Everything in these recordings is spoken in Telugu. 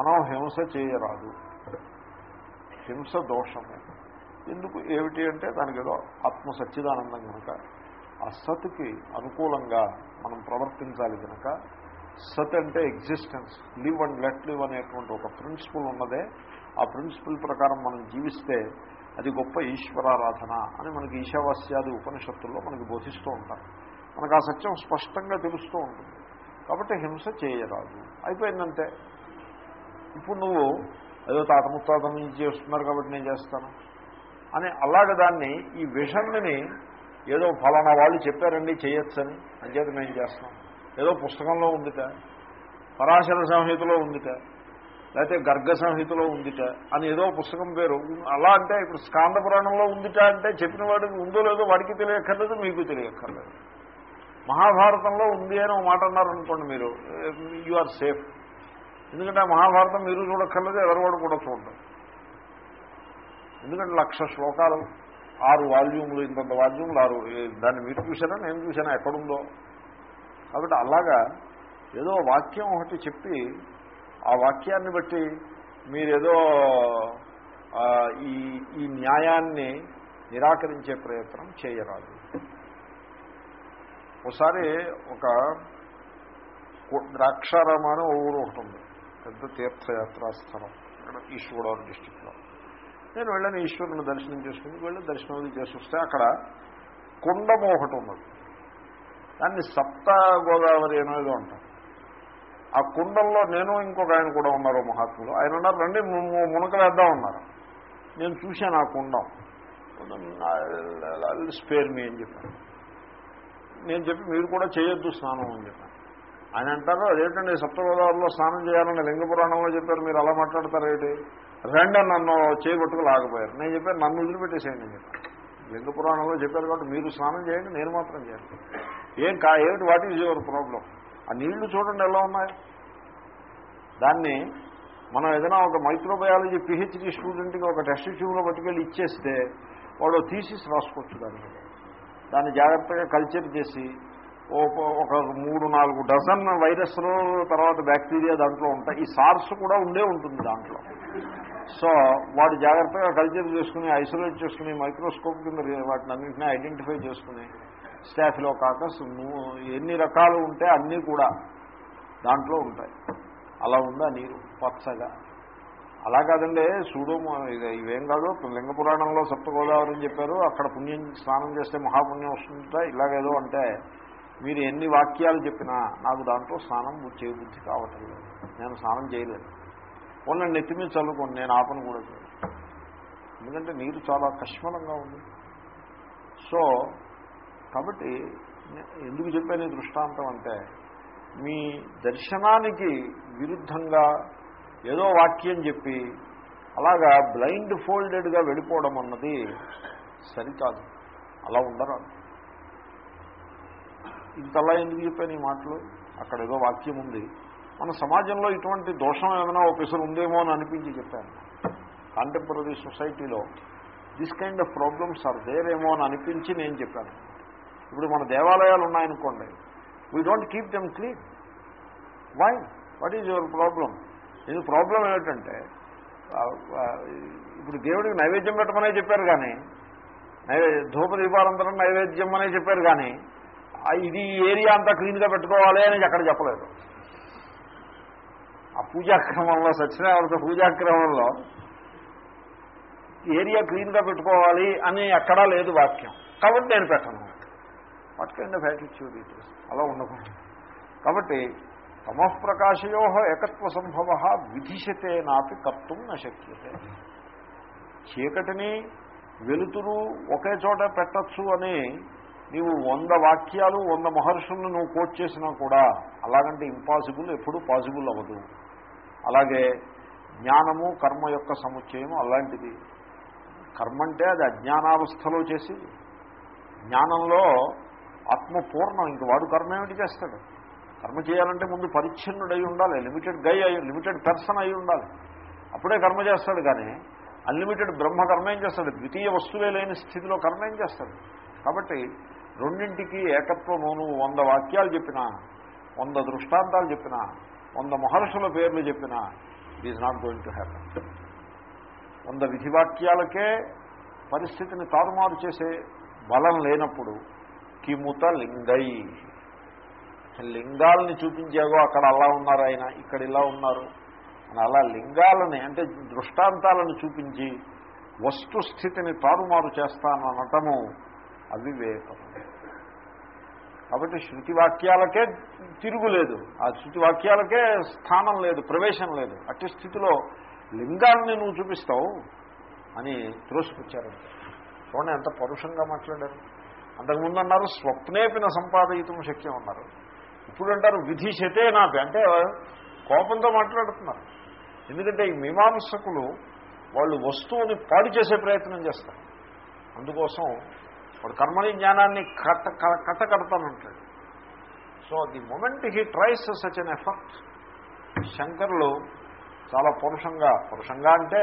మనం హింస చేయరాదు. హింస దోషము. ఎందుకు? ఏమిటి అంటే దానికి ఏదో ఆత్మ సచ్చిదానందం కనుక ఆ సత్కి అనుకూలంగా మనం ప్రవర్తించాలి కనుక సత్ అంటే existence live and let live అనేటువంటి ఒక ప్రిన్సిపల్ ఉన్నదే. ఆ ప్రిన్సిపల్ ప్రకారం మనం జీవిస్తే అది గొప్ప ఈశ్వరారాధన అని మనకి ఈశావాస్యాది ఉపనిషత్తుల్లో మనకి బోధిస్తూ ఉంటారు. మనకు ఆ సత్యం స్పష్టంగా తెలుస్తూ ఉంటుంది. కాబట్టి హింస చేయరాదు. అయిపోయిందంటే ఇప్పుడు నువ్వు ఏదో తాత ముత్తాత నుంచి చేస్తున్నారు కాబట్టి నేను చేస్తాను. అని అలాగే దాన్ని ఈ విషన్ని ఏదో ఫలానా వాళ్ళు చెప్పారండి చేయొచ్చని అంచేత మేము చేస్తాం ఏదో పుస్తకంలో ఉందిట పరాశర సంహితలో ఉందిట లేకపోతే గర్గ సంహితలో ఉందిట అని ఏదో పుస్తకం పేరు. అలా అంటే ఇప్పుడు స్కాంద పురాణంలో ఉందిట అంటే చెప్పిన వాడికి ఉందో లేదో వాడికి తెలియక్కర్లేదు మీకు తెలియక్కర్లేదు. మహాభారతంలో ఉంది అని మాట అన్నారనుకోండి మీరు యు ఆర్ సేఫ్ ఎందుకంటే మహాభారతం మీరు చూడక్కర్లేదు ఎవరివాడు కూడా చూడడం ఎందుకంటే లక్ష శ్లోకాలు ఆరు వాల్యూములు ఇంతంత వాల్యూములు ఆరు దాన్ని మీరు చూసారా నేను చూసానా ఎక్కడుందో. కాబట్టి అలాగా ఏదో వాక్యం ఒకటి చెప్పి ఆ వాక్యాన్ని బట్టి మీరేదో ఈ ఈ న్యాయాన్ని నిరాకరించే ప్రయత్నం చేయరాదు. ఒకసారి ఒక కు- ఊరు ఒకటి ఉంది. పెద్ద తీర్థయాత్రా స్థలం ఇక్కడ డిస్టిక్లో నేను వెళ్ళాను ఈశ్వరుని దర్శనం చేసుకుని వెళ్ళి దర్శనం అది చేసి వస్తే అక్కడ కుండము ఒకటి ఉన్నది. దాన్ని సప్త గోదావరి అనేది ఉంటాం ఆ కుండంలో నేను ఇంకొక ఆయన కూడా ఉన్నారు మహాత్ములు. ఆయన ఉన్నారు రండి మునకలు మునకలేద్దాం ఉన్నారు నేను చూశాను ఆ కుండం. స్పేర్ మీ అని చెప్పాను నేను చెప్పి మీరు కూడా చేయొద్దు స్నానం అని చెప్పాను ఆయన అంటారు అదేంటండి సప్తగోదావరిలో స్నానం చేయాలని లింగ పురాణంలో చెప్పారు మీరు అలా మాట్లాడతారేంటి? రెండో నన్ను చేయగొట్టుకు లాగపోయారు. నేను చెప్పాను నన్ను వదిలిపెట్టేసేయండి అని చెప్పాను లింగ పురాణంలో చెప్పారు కాబట్టి మీరు స్నానం చేయండి నేను మాత్రం చేయండి ఏం కా ఏమిటి వాట్ ఈజ్ యువర్ ప్రాబ్లం ఆ నీళ్ళు చూడండి ఎలా ఉన్నాయి. దాన్ని మనం ఏదైనా ఒక మైక్రోబయాలజీ పిహెచ్డి స్టూడెంట్కి ఒక టెస్ట్ ట్యూబ్లో పట్టుకెళ్ళి ఇచ్చేస్తే వాడు థీసిస్ రాసుకోవచ్చు దాని దాన్ని జాగ్రత్తగా కల్చర్ చేసి ఒక ఒక మూడు నాలుగు డజన్ వైరస్లు తర్వాత బ్యాక్టీరియా దాంట్లో ఉంటాయి. ఈ సార్స్ కూడా ఉండే ఉంటుంది దాంట్లో. సో వాడు జాగ్రత్తగా కల్చర్ చేసుకుని ఐసోలేట్ చేసుకుని మైక్రోస్కోప్ కింద వాటిని అన్నింటినీ ఐడెంటిఫై చేసుకుని స్టాఫ్లో కాక ఎన్ని రకాలు ఉంటే అన్నీ కూడా దాంట్లో ఉంటాయి. అలా ఉందా నీరు? పచ్చగా. అలా కాదండి సూడోమో ఇది ఇవేం కాదు లింగ పురాణంలో సప్తగోదావరి అని చెప్పారు. అక్కడ పుణ్యం స్నానం చేస్తే మహాపుణ్యం వస్తుంట ఇలాగేదో అంటే మీరు ఎన్ని వాక్యాలు చెప్పినా నాకు దాంట్లో స్నానం చేయబుద్ధి కావటం లేదు నేను స్నానం చేయలేదు. ఉన్న నెత్తి మీద చల్లుకోండి నేను ఆపను కూడా చేయను. ఎందుకంటే నీరు చాలా కష్మలంగా ఉంది. సో కాబట్టి ఎందుకు చెప్పాను ఈ దృష్టాంతం అంటే మీ దర్శనానికి విరుద్ధంగా ఏదో వాక్యం చెప్పి అలాగా బ్లైండ్ ఫోల్డెడ్గా వెళ్ళిపోవడం అన్నది సరికాదు. అలా ఉండరాదు. ఇంతలా ఎందుకు చెప్పాను ఈ మాటలు? అక్కడ ఏదో వాక్యం ఉంది. మన సమాజంలో ఇటువంటి దోషం ఏమైనా ఆఫీసర్ ఉందేమో అని అనిపించి చెప్పాను. కాంటెంపరీ సొసైటీలో this kind of problems are దేరేమో అని అనిపించి నేను చెప్పాను. ఇప్పుడు మన దేవాలయాలు ఉన్నాయనుకోండి we don't keep them clean why what is your problem ఇది ప్రాబ్లం ఏమిటంటే ఇప్పుడు దేవుడికి నైవేద్యం పెట్టమనే చెప్పారు కానీ నైవే ధూప దీపాలంతరం నైవేద్యం అనే చెప్పారు కానీ ఇది ఏరియా అంతా క్లీన్గా పెట్టుకోవాలి అని అక్కడ చెప్పలేదు. ఆ పూజాక్రమంలో సత్యనారాయణ పూజాక్రమంలో ఏరియా క్లీన్గా పెట్టుకోవాలి అని ఎక్కడా లేదు వాక్యం. కాబట్టి నేను పెట్టను. What kind of attitude it అలా ఉండకూడదు. కాబట్టి తమఃప్రకాశయో ఏకత్వ సంభవ విధిశతే నాపి కర్తం నశక్యతే చీకటిని వెలుతురు ఒకే చోట పెట్టచ్చు అని నీవు వంద వాక్యాలు వంద మహర్షులను నువ్వు కోట్ చేసినా కూడా అలాగంటే ఇంపాసిబుల్ ఎప్పుడూ పాసిబుల్ అవ్వదు. అలాగే జ్ఞానము కర్మ యొక్క సముచ్చయము అలాంటిది. కర్మ అంటే అది అజ్ఞానావస్థలో చేసి జ్ఞానంలో ఆత్మ పూర్ణం ఇంక వాడు కర్మ ఏమిటి చేస్తాడు? కర్మ చేయాలంటే ముందు పరిచ్ఛిన్నుడై ఉండాలి లిమిటెడ్ గై అయి లిమిటెడ్ పర్సన్ అయి ఉండాలి. అప్పుడే కర్మ చేస్తాడు కానీ అన్లిమిటెడ్ బ్రహ్మ కర్మ ఏం చేస్తాడు? ద్వితీయ వస్తువే లేని స్థితిలో కర్మ ఏం చేస్తాడు? కాబట్టి రెండింటికి ఏకత్వము. నువ్వు వంద వాక్యాలు చెప్పినా వంద దృష్టాంతాలు చెప్పినా వంద మహర్షుల పేర్లు చెప్పినా it is not going to happen వంద విధివాక్యాలకే పరిస్థితిని తారుమారు చేసే బలం లేనప్పుడు కిముత లింగై. లింగాలని చూపించాగో అక్కడ అలా ఉన్నారు ఆయన ఇక్కడ ఇలా ఉన్నారు. అని అలా లింగాలని అంటే దృష్టాంతాలను చూపించి వస్తుస్థితిని తారుమారు చేస్తాననటము అవివేకము. కాబట్టి శృతి వాక్యాలకే తిరుగులేదు. ఆ శృతి వాక్యాలకే స్థానం లేదు ప్రవేశం లేదు. అట్టి స్థితిలో లింగాన్ని నువ్వు చూపిస్తావు అని త్రోసిపుచ్చారు. చూడండి ఎంత పరుషంగా మాట్లాడారు. అంతకుముందు అన్నారు స్వప్నేపిన సంపాదయితం శక్యం అన్నారు. ఇప్పుడు అంటారు విధి శతే నాపి. అంటే కోపంతో మాట్లాడుతున్నారు. ఎందుకంటే ఈ మీమాంసకులు వాళ్ళు వస్తువుని పాడు చేసే ప్రయత్నం చేస్తారు. అందుకోసం వాడు కర్మని జ్ఞానాన్ని కట్ట కట్ట కడతానంటాడు so the moment he tries such an effort. శంకర్లు చాలా పరుషంగా పరుషంగా అంటే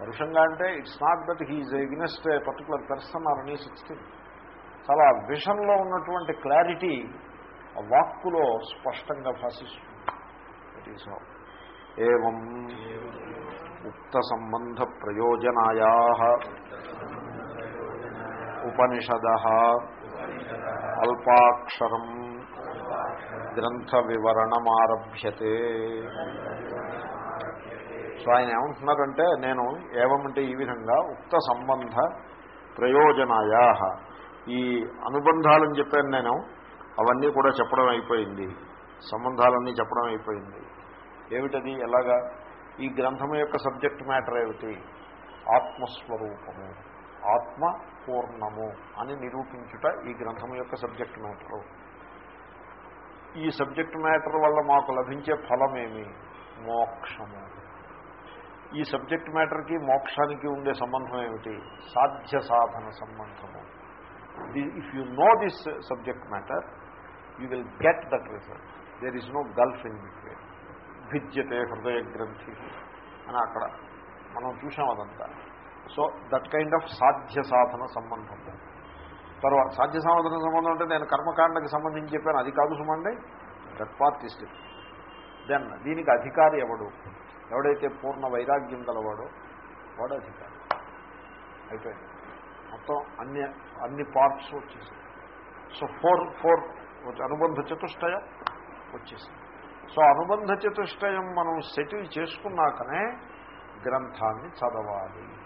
పరుషంగా అంటే it's not that he's against a particular person or any sixteen చాలా విషన్లో ఉన్నటువంటి క్లారిటీ ఆ వాక్కులో స్పష్టంగా భాషిస్తుంది. ఇట్ ఈస్ ఏం ఉక్త సంబంధ ప్రయోజనాయా. ఉపనిషద అల్పాక్షరం గ్రంథ వివరణమారభ్యతే సో ఆయన ఏమంటున్నారంటే నేను ఏమంటే ఈ విధంగా ఉక్త సంబంధ ప్రయోజనాయా. ఈ అనుబంధాలని చెప్పాను నేను అవన్నీ కూడా చెప్పడం అయిపోయింది. సంబంధాలన్నీ చెప్పడం అయిపోయింది. ఏమిటది? ఎలాగా? ఈ గ్రంథం యొక్క సబ్జెక్ట్ మ్యాటర్ ఏమిటి? ఆత్మస్వరూపము. ఆత్మ పూర్ణము అని నిరూపించుట ఈ గ్రంథం యొక్క సబ్జెక్ట్ మ్యాటరు ఈ సబ్జెక్ట్ మ్యాటర్ వల్ల మాకు లభించే ఫలమేమి? మోక్షము. ఈ సబ్జెక్ట్ మ్యాటర్కి మోక్షానికి ఉండే సంబంధం ఏమిటి? సాధ్య సాధన సంబంధము. If you know this subject matter you will get that result there is no gulf in between భిద్యతే హృదయ గ్రంథి అని అక్కడ మనం చూసాం అదంతా. సో దట్ కైండ్ ఆఫ్ సాధ్య సాధన సంబంధం. తర్వాత సాధ్య సాధన సంబంధం అంటే నేను కర్మకాండకి సంబంధించి చెప్పాను అది కాదు సుమండి దట్ పార్ట్ ఇస్ దెన్ దీనికి అధికారి ఎవడు? ఎవడైతే పూర్ణ వైరాగ్యం గలవాడో వాడు అధికారి. అయిపోయింది. మొత్తం అన్ని అన్ని పార్ట్స్ వచ్చేసాయి. సో ఫోర్ ఫోర్ అనుబంధ చతుష్టయం వచ్చేసింది. సో అనుబంధ చతుష్టయం మనం సెటిల్ చేసుకున్నాకనే గ్రంథాన్ని చదవాలి.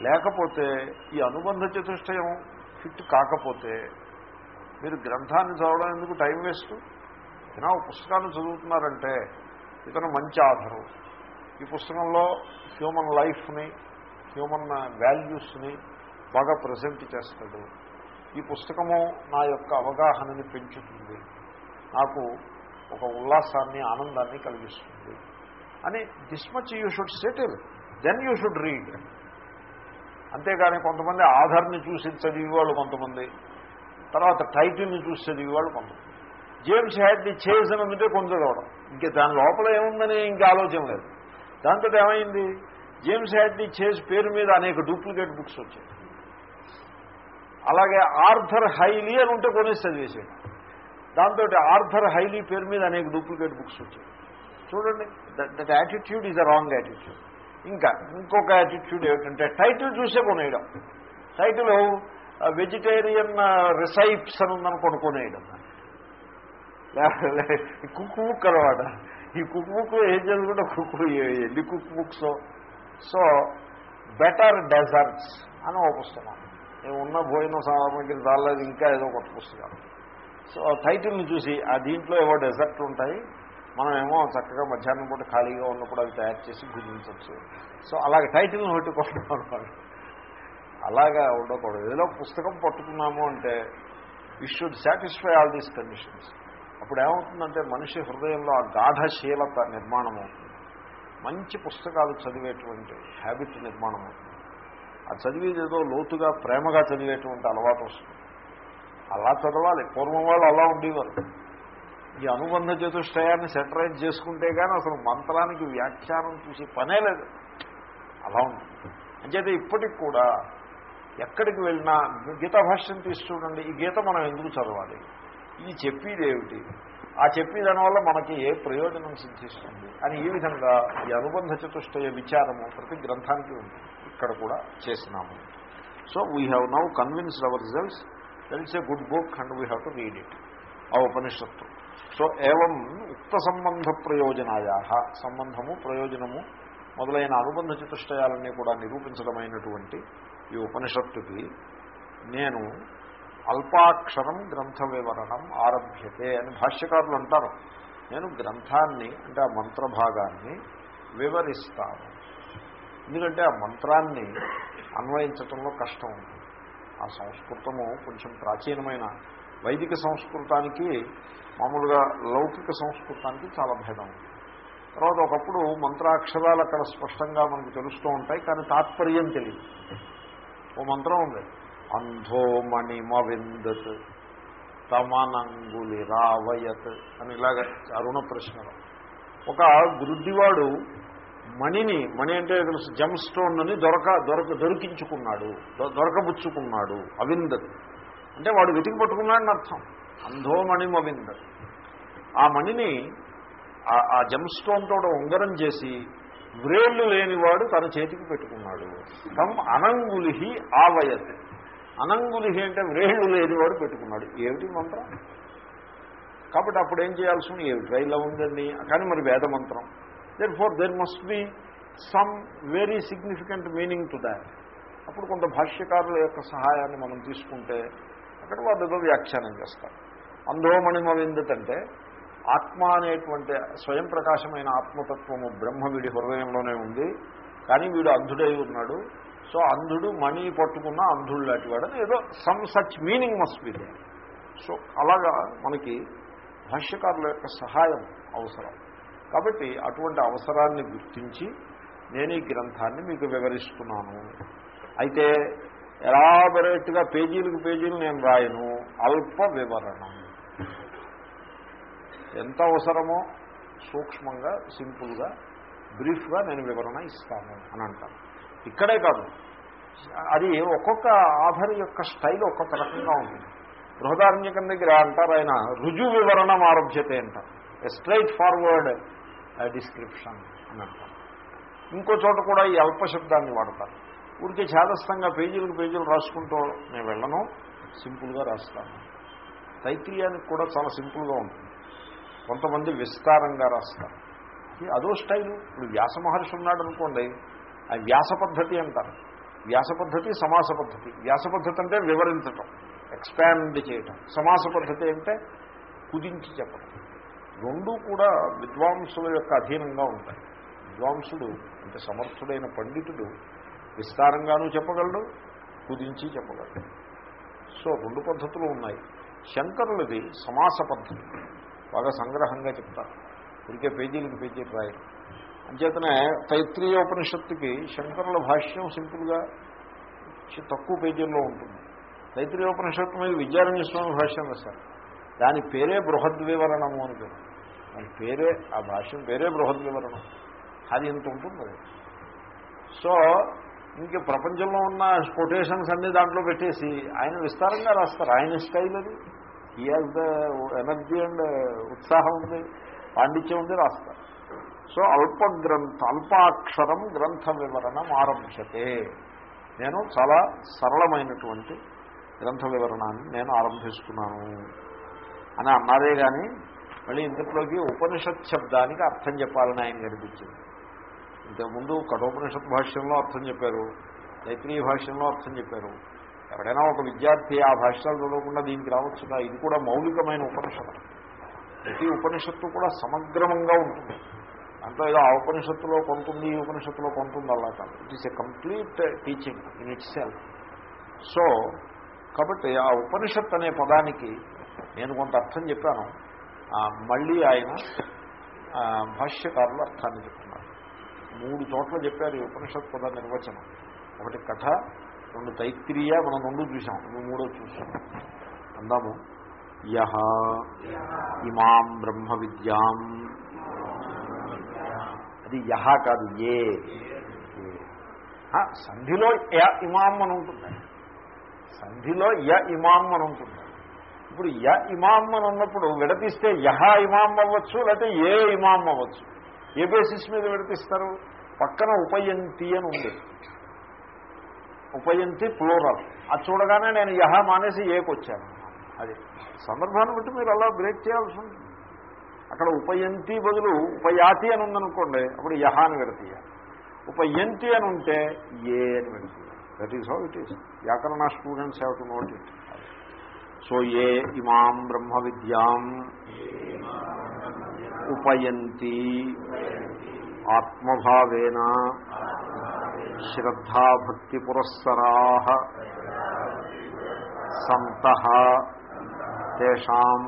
లేకపోతే ఈ అనుబంధ చతుష్టయం ఫిట్ కాకపోతే మీరు గ్రంథాన్ని చదవడం ఎందుకు టైం వేస్ట్ ఏదైనా పుస్తకాన్ని చదువుతున్నారంటే ఇతను మంచి ఆధారం. ఈ పుస్తకంలో హ్యూమన్ లైఫ్ని హ్యూమన్ వాల్యూస్ని బాగా ప్రజెంట్ చేస్తాడు. ఈ పుస్తకము నా యొక్క అవగాహనని పెంచుతుంది. నాకు ఒక ఉల్లాసాన్ని ఆనందాన్ని కలిగిస్తుంది. అని this much you should settle then you should read అంతేగాని కొంతమంది ఆధార్ని చూసి చదివేవాళ్ళు కొంతమంది తర్వాత టైటిల్ని చూసి చదివేవాళ్ళు కొంతమంది జేమ్స్ హ్యాడ్ని చేసిన మీదే అని ఉంటే చదవడం ఇంకా దాని లోపల ఏముందని ఇంకా ఆలోచన లేదు దాంతో ఏమైంది జేమ్స్ హ్యాడ్ని చేసి పేరు మీద అనేక డూప్లికేట్ బుక్స్ వచ్చాయి అలాగే ఆర్థర్ హైలీ అని ఉంటే కొనేసి చదివేసాడు దాంతో ఆర్థర్ హైలీ పేరు మీద అనేక డూప్లికేట్ బుక్స్ వచ్చాయి చూడండి that attitude is a wrong attitude ఇంకా ఇంకొక యాటిట్యూడ్ ఏమిటంటే టైటిల్ చూసే కొనేయడం. టైటిల్ వెజిటేరియన్ రిసైప్స్ అని ఉందని కొనేయడం. కుక్ బుక్ అనమాట ఈ కుక్ బుక్ ఏం చదువుకుంటే కుక్ ఎన్ని cook books so better desserts అని ఒక పుస్తకం. నేను ఉన్న భోజనం సామాగ్రి దానిలో ఇంకా ఏదో కొత్త పుస్తకాలు సో టైటిల్ని చూసి ఆ దీంట్లో ఏవో డెజర్ట్లు ఉంటాయి. మనం ఏమో చక్కగా మధ్యాహ్నం పూట ఖాళీగా ఉన్నప్పుడు అవి తయారు చేసి గుర్తించవచ్చు. సో అలాగే టైటిల్ని పెట్టుకోవడం అనమాట. అలాగా ఉండకూడదు. ఏదో పుస్తకం పట్టుకున్నాము అంటే you should satisfy all these conditions అప్పుడు ఏమవుతుందంటే మనిషి హృదయంలో ఆ గాఢశీలత నిర్మాణం అవుతుంది. మంచి పుస్తకాలు చదివేటువంటి హ్యాబిట్ నిర్మాణం అవుతుంది. ఆ చదివేది ఏదో లోతుగా ప్రేమగా చదివేటువంటి అలవాటు వస్తుంది. అలా చదవాలి. పూర్వం వాళ్ళు అలా ఉండేవారు. ఈ అనుబంధ చతుష్టయాన్ని సెటరైజ్ చేసుకుంటే కానీ అసలు మంత్రానికి వ్యాఖ్యానం చూసి పనే లేదు. అలా ఉంటుంది అంచేతే ఇప్పటికి కూడా ఎక్కడికి వెళ్ళినా గీత భాష్యం తీసి చూడండి ఈ గీత మనం ఎందుకు చదవాలి? ఇది చెప్పేది ఏమిటి? ఆ చెప్పి దానివల్ల మనకి ఏ ప్రయోజనం సిద్ధిస్తుంది? అని ఈ విధంగా ఈ అనుబంధ చతుష్టయ విచారము ప్రతి గ్రంథానికి ఉంది. ఇక్కడ కూడా చేసినాము. So we have now convinced our results that it's a good book and we have to read it ఆ ఉపనిషత్తు. సో ఏవం ఉక్త సంబంధ ప్రయోజనాయా సంబంధము ప్రయోజనము మొదలైన అనుబంధ చతుష్టయాలన్నీ కూడా నిరూపించడమైనటువంటి ఈ ఉపనిషత్తుకి నేను అల్పాక్షరం గ్రంథ వివరణం ఆరభ్యతే అని భాష్యకారులు అంటారు. నేను గ్రంథాన్ని అంటే ఆ మంత్రభాగాన్ని వివరిస్తాను. ఎందుకంటే ఆ మంత్రాన్ని అన్వయించటంలో కష్టం ఉంటుంది. ఆ సంస్కృతము కొంచెం ప్రాచీనమైన వైదిక సంస్కృతానికి మామూలుగా లౌకిక సంస్కృతానికి చాలా భేదం. ఉంది తర్వాత ఒకప్పుడు మంత్రాక్షరాలు అక్కడ స్పష్టంగా మనకు తెలుస్తూ ఉంటాయి కానీ తాత్పర్యం తెలియదు. ఓ మంత్రం ఉంది. అంధోమణిమవిందత్ తమనంగులి రావయత్ అని ఇలాగ అరుణ ప్రశ్నలు. ఒక గురుద్దివాడు మణిని మణి అంటే తెలుసు జమ్ స్టోన్ అని దొరక దొరక దొరికించుకున్నాడు దొ- దొరకబుచ్చుకున్నాడు అవిందత్. అంటే వాడు వెతికి పట్టుకున్నాడని అర్థం. అంధోమణి మవింద ఆ మణిని ఆ- ఆ జమ్ స్టోన్ తోట ఉంగరం చేసి వ్రేళ్ళు లేనివాడు తన చేతికి పెట్టుకున్నాడు. తమ్ అనంగులిహి ఆవయత్. అనంగులిహి అంటే వ్రేళ్ళు లేనివాడు పెట్టుకున్నాడు. ఏమిటి మంత్రం? కాబట్టి అప్పుడు ఏం చేయాల్సి ఉంది ఏమిటి ఇలా ఉందండి. కానీ మరి వేద మంత్రం. Then for there must be some very significant meaning to that అప్పుడు కొంత భాష్యకారుల యొక్క సహాయాన్ని మనం తీసుకుంటే అక్కడ వాళ్ళు వ్యాఖ్యానం చేస్తారు. అంధోమణిమ విందుతంటే ఆత్మ అనేటువంటి స్వయం ప్రకాశమైన ఆత్మతత్వము బ్రహ్మ వీడి హృదయంలోనే ఉంది. కానీ వీడు అంధుడై ఉన్నాడు. సో అంధుడు మణి పట్టుకున్న అంధుడు లాంటి వాడని ఏదో some such meaning must be there so అలాగా మనకి భాష్యకారుల యొక్క సహాయం అవసరం. కాబట్టి అటువంటి అవసరాన్ని గుర్తించి నేను ఈ గ్రంథాన్ని మీకు వివరిస్తున్నాను. అయితే ఎలాబరేట్గా పేజీలకు పేజీలు నేను రాయను. అల్ప వివరణం ఎంత అవసరమో సూక్ష్మంగా సింపుల్గా బ్రీఫ్గా నేను వివరణ ఇస్తాను అని అంటాను ఇక్కడే కాదు. అది ఒక్కొక్క ఆధర్ యొక్క స్టైల్ ఒక్కొక్క రకంగా ఉంటుంది. బృహదారణ్యకం దగ్గర అంటారు ఆయన రుజు వివరణం ఆరభ్యతే అంటారు. స్ట్రైట్ ఫార్వర్డ్ డిస్క్రిప్షన్ అని అంటారు. ఇంకో చోట కూడా ఈ అల్ప శబ్దాన్ని వాడతారు. ఊరికే ఛాదస్థంగా పేజీలకు పేజీలు రాసుకుంటూ నేను వెళ్ళను. సింపుల్గా రాస్తాను. తైత్రీయానికి కూడా చాలా సింపుల్గా ఉంటుంది. కొంతమంది విస్తారంగా రాస్తారు. ఇది అదో స్టైల్. ఇప్పుడు వ్యాస మహర్షి ఉన్నాడు అనుకోండి ఆ వ్యాస పద్ధతి అంటారు. వ్యాస పద్ధతి సమాస పద్ధతి. వ్యాస పద్ధతి అంటే వివరించటం ఎక్స్పాండ్ చేయటం. సమాస పద్ధతి అంటే కుదించి చెప్పడం రెండూ కూడా విద్వాంసుల యొక్క అధీనంగా ఉంటాయి. విద్వాంసుడు అంటే సమర్థుడైన పండితుడు విస్తారంగానూ చెప్పగలడు కుదించి చెప్పగలడు. సో రెండు పద్ధతులు ఉన్నాయి. శంకరులది సమాస పద్ధతి. బాగా సంగ్రహంగా చెప్తారు. ఇదికే పేజీలకు పేజీలు రాయరు. అంచేతనే తైత్రీయ ఉపనిషత్తుకి శంకరుల భాష్యం సింపుల్గా తక్కువ పేజీల్లో ఉంటుంది. తైత్రీయ ఉపనిషత్తు మీద విద్యారణ్య స్వామి భాష్యం రాశారు. దాని పేరే బృహద్వివరణము అని పేరు. దాని పేరే ఆ భాష్యం పేరే బృహద్వివరణం. అది ఎంత ఉంటుంది. సో ఇంక ప్రపంచంలో ఉన్న కొటేషన్స్ అన్ని దాంట్లో పెట్టేసి ఆయన విస్తారంగా రాస్తారు. ఆయన స్టైల్ అది. ఈ హాజ్ ద ఎనర్జీ అండ్ ఉత్సాహం ఉంది. పాండిత్యం ఉంది రాస్తారు. సో అల్ప గ్రంథ అల్పాక్షరం గ్రంథ వివరణం ఆరంభతే. నేను చాలా సరళమైనటువంటి గ్రంథ వివరణాన్ని నేను ఆరంభిస్తున్నాను అని అన్నారే కానీ మళ్ళీ ఇంతట్లోకి ఉపనిషత్ శబ్దానికి అర్థం చెప్పాలని ఆయన కనిపించింది ఇంతకుముందు కఠోపనిషత్ భాష్యంలో అర్థం చెప్పారు తైత్రీయ భాష్యంలో అర్థం చెప్పారు. ఎవడైనా ఒక విద్యార్థి ఆ భాష్యాలు చదవకుండా దీనికి రావచ్చు ఇది కూడా మౌలికమైన ఉపనిషత్తు. ప్రతి ఉపనిషత్తు కూడా సమగ్రమంగా ఉంటుంది. దాంట్లో ఏదో ఆ ఉపనిషత్తులో కొంటుంది ఈ ఉపనిషత్తులో కొంటుంది అలా కాదు. It is a complete teaching in itself so కాబట్టి ఆ ఉపనిషత్ అనే పదానికి నేను కొంత అర్థం చెప్పాను. మళ్ళీ ఆయన భాష్యకారులు అర్థాన్ని చెప్తున్నారు. మూడు చోట్ల చెప్పారు ఈ ఉపనిషత్ పద నిర్వచనం. ఒకటి కథ రెండు తైత్రీయ మనం రెండు చూసాం మూడో చూసాం అందాము. యహ. ఇమాం బ్రహ్మ విద్యాం. అది యహ కాదు ఏ. సంధిలో య ఇమాం అని ఉంటుంది. సంధిలో య ఇమాం అని ఉంటుంది. ఇప్పుడు య ఇమాం అని ఉన్నప్పుడు విడతీస్తే యహ ఇమాం అవ్వచ్చు లేకపోతే ఏ ఇమాం అవ్వచ్చు. ఏ బేసిస్ మీద విడతిస్తారు పక్కన ఉపయంతి అని ఉంది. ఉపయంతి ప్లోరల్. అది చూడగానే నేను యహ మానేసి ఏకొచ్చాను అది సందర్భాన్ని బట్టి మీరు అలా బ్రేక్ చేయాల్సి ఉంటుంది. అక్కడ ఉపయంతి బదులు ఉపయాతి అని ఉందనుకోండి అప్పుడు యహ అని విడతీయాలి ఉపయంతి అని ఉంటే ఏ అని విడతీయాలి that is how it is వ్యాకరణ students have to note it so ఏ ఇమాం బ్రహ్మ విద్యాం ఉపయంతి. ఆత్మభావేన శ్రద్ధాభక్తి పురస్సరా సంత. తేషాం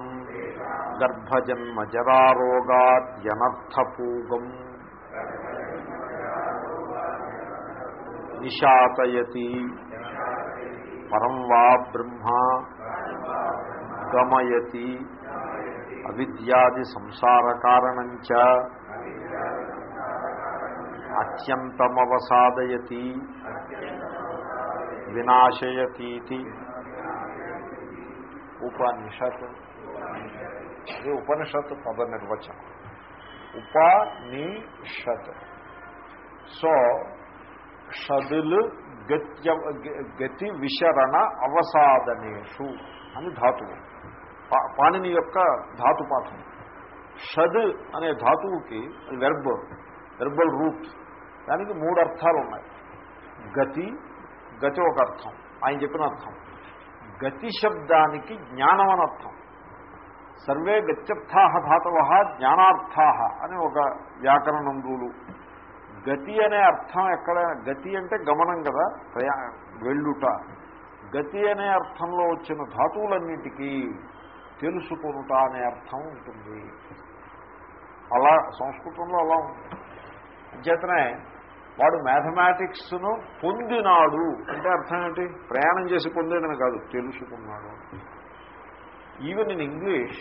గర్భజన్మజరారోగాద్యనర్థపూగం. నిశాతయతి. పరం వా బ్రహ్మ గమయతి. అవిద్యాది సంసార కారణంచ అత్యంతమవసాదయతి వినాశయతీతి. ఉపనిషత్. ఇది ఉపనిషత్ పద నిర్వచనం ఉపనిషత్. సో షదులు గత్య గతి విశరణ అవసాదనేషు అని ధాతువు. పాణిని యొక్క ధాతుపాఠం. షద్ అనే ధాతువుకి వెర్బ్ వెర్బల్ రూట్ దానికి మూడు అర్థాలు ఉన్నాయి. గతి గతి ఒక అర్థం ఆయన చెప్పిన అర్థం. గతి శబ్దానికి జ్ఞానం అని అర్థం. సర్వే గత్యర్థా ధాతవ జ్ఞానార్థా అని ఒక వ్యాకరణం రూలు. గతి అనే అర్థం ఎక్కడ? గతి అంటే గమనం కదా ప్రయా వెళ్ళుట. గతి అనే అర్థంలో వచ్చిన ధాతువులన్నిటికీ తెలుసుకొనుట అనే అర్థం ఉంటుంది. అలా సంస్కృతంలో అలా ఉంటుంది అంచేతనే వాడు మ్యాథమెటిక్స్ను పొందినాడు. అంటే అర్థం ఏంటి? ప్రయాణం చేసి పొందేడని కాదు తెలుసుకున్నాడు. Even in English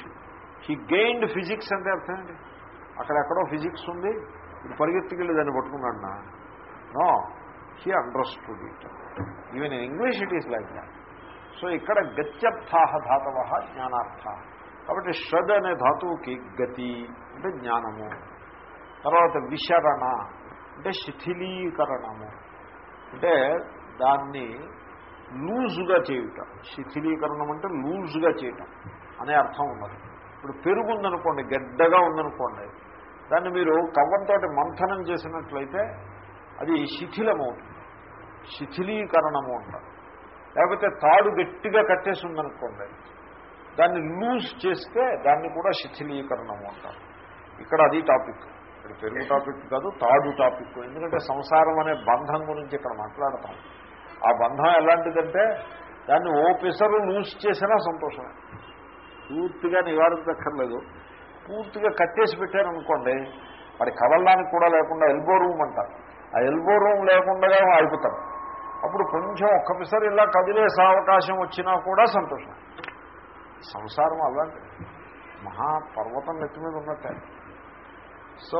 he gained physics అంటే అర్థం ఏంటి? అక్కడెక్కడో ఫిజిక్స్ ఉంది. ఇప్పుడు పరిగెత్తుకెళ్ళి దాన్ని పట్టుకున్నాడు నా no he understood it even in English it is like that so ఇక్కడ గత్యర్థాహ ధాతవ జ్ఞానార్థ. కాబట్టి షడ్ అనే ధాతువుకి గతి అంటే జ్ఞానము. తర్వాత విశరణ అంటే శిథిలీకరణము. అంటే దాన్ని లూజుగా చేయుట. శిథిలీకరణం అంటే లూజుగా చేయటం అనే అర్థం ఉన్నది. ఇప్పుడు పెరుగు ఉందనుకోండి గడ్డగా ఉందనుకోండి దాన్ని మీరు కవ్వంతో మంథనం చేసినట్లయితే అది శిథిలమవుతుంది. శిథిలీకరణము అంటారు. లేకపోతే తాడు గట్టిగా కట్టేసి ఉందనుకోండి దాన్ని లూజ్ చేస్తే దాన్ని కూడా శిథిలీకరణము అంటారు. ఇక్కడ అది టాపిక్. ఇక్కడ పెరుగు టాపిక్ కాదు తాడు టాపిక్. ఎందుకంటే సంసారం అనే బంధం గురించి ఇక్కడ మాట్లాడతాం. ఆ బంధం ఎలాంటిదంటే దాన్ని ఓ పిసరు లూజ్ చేసినా సంతోషమే. పూర్తిగా నివారించక్కర్లేదు. పూర్తిగా కట్టేసి పెట్టారనుకోండి వాడి కదలడానికి కూడా లేకుండా ఎల్బో రూమ్ అంటారు ఆ ఎల్బో రూమ్ లేకుండా అయిపోతారు అప్పుడు కొంచెం ఒక్క ఇలా కదిలేసే అవకాశం వచ్చినా కూడా సంతోషం. సంసారం అలాంటి మహాపర్వతం నెత్తి మీద ఉన్నట్టే. సో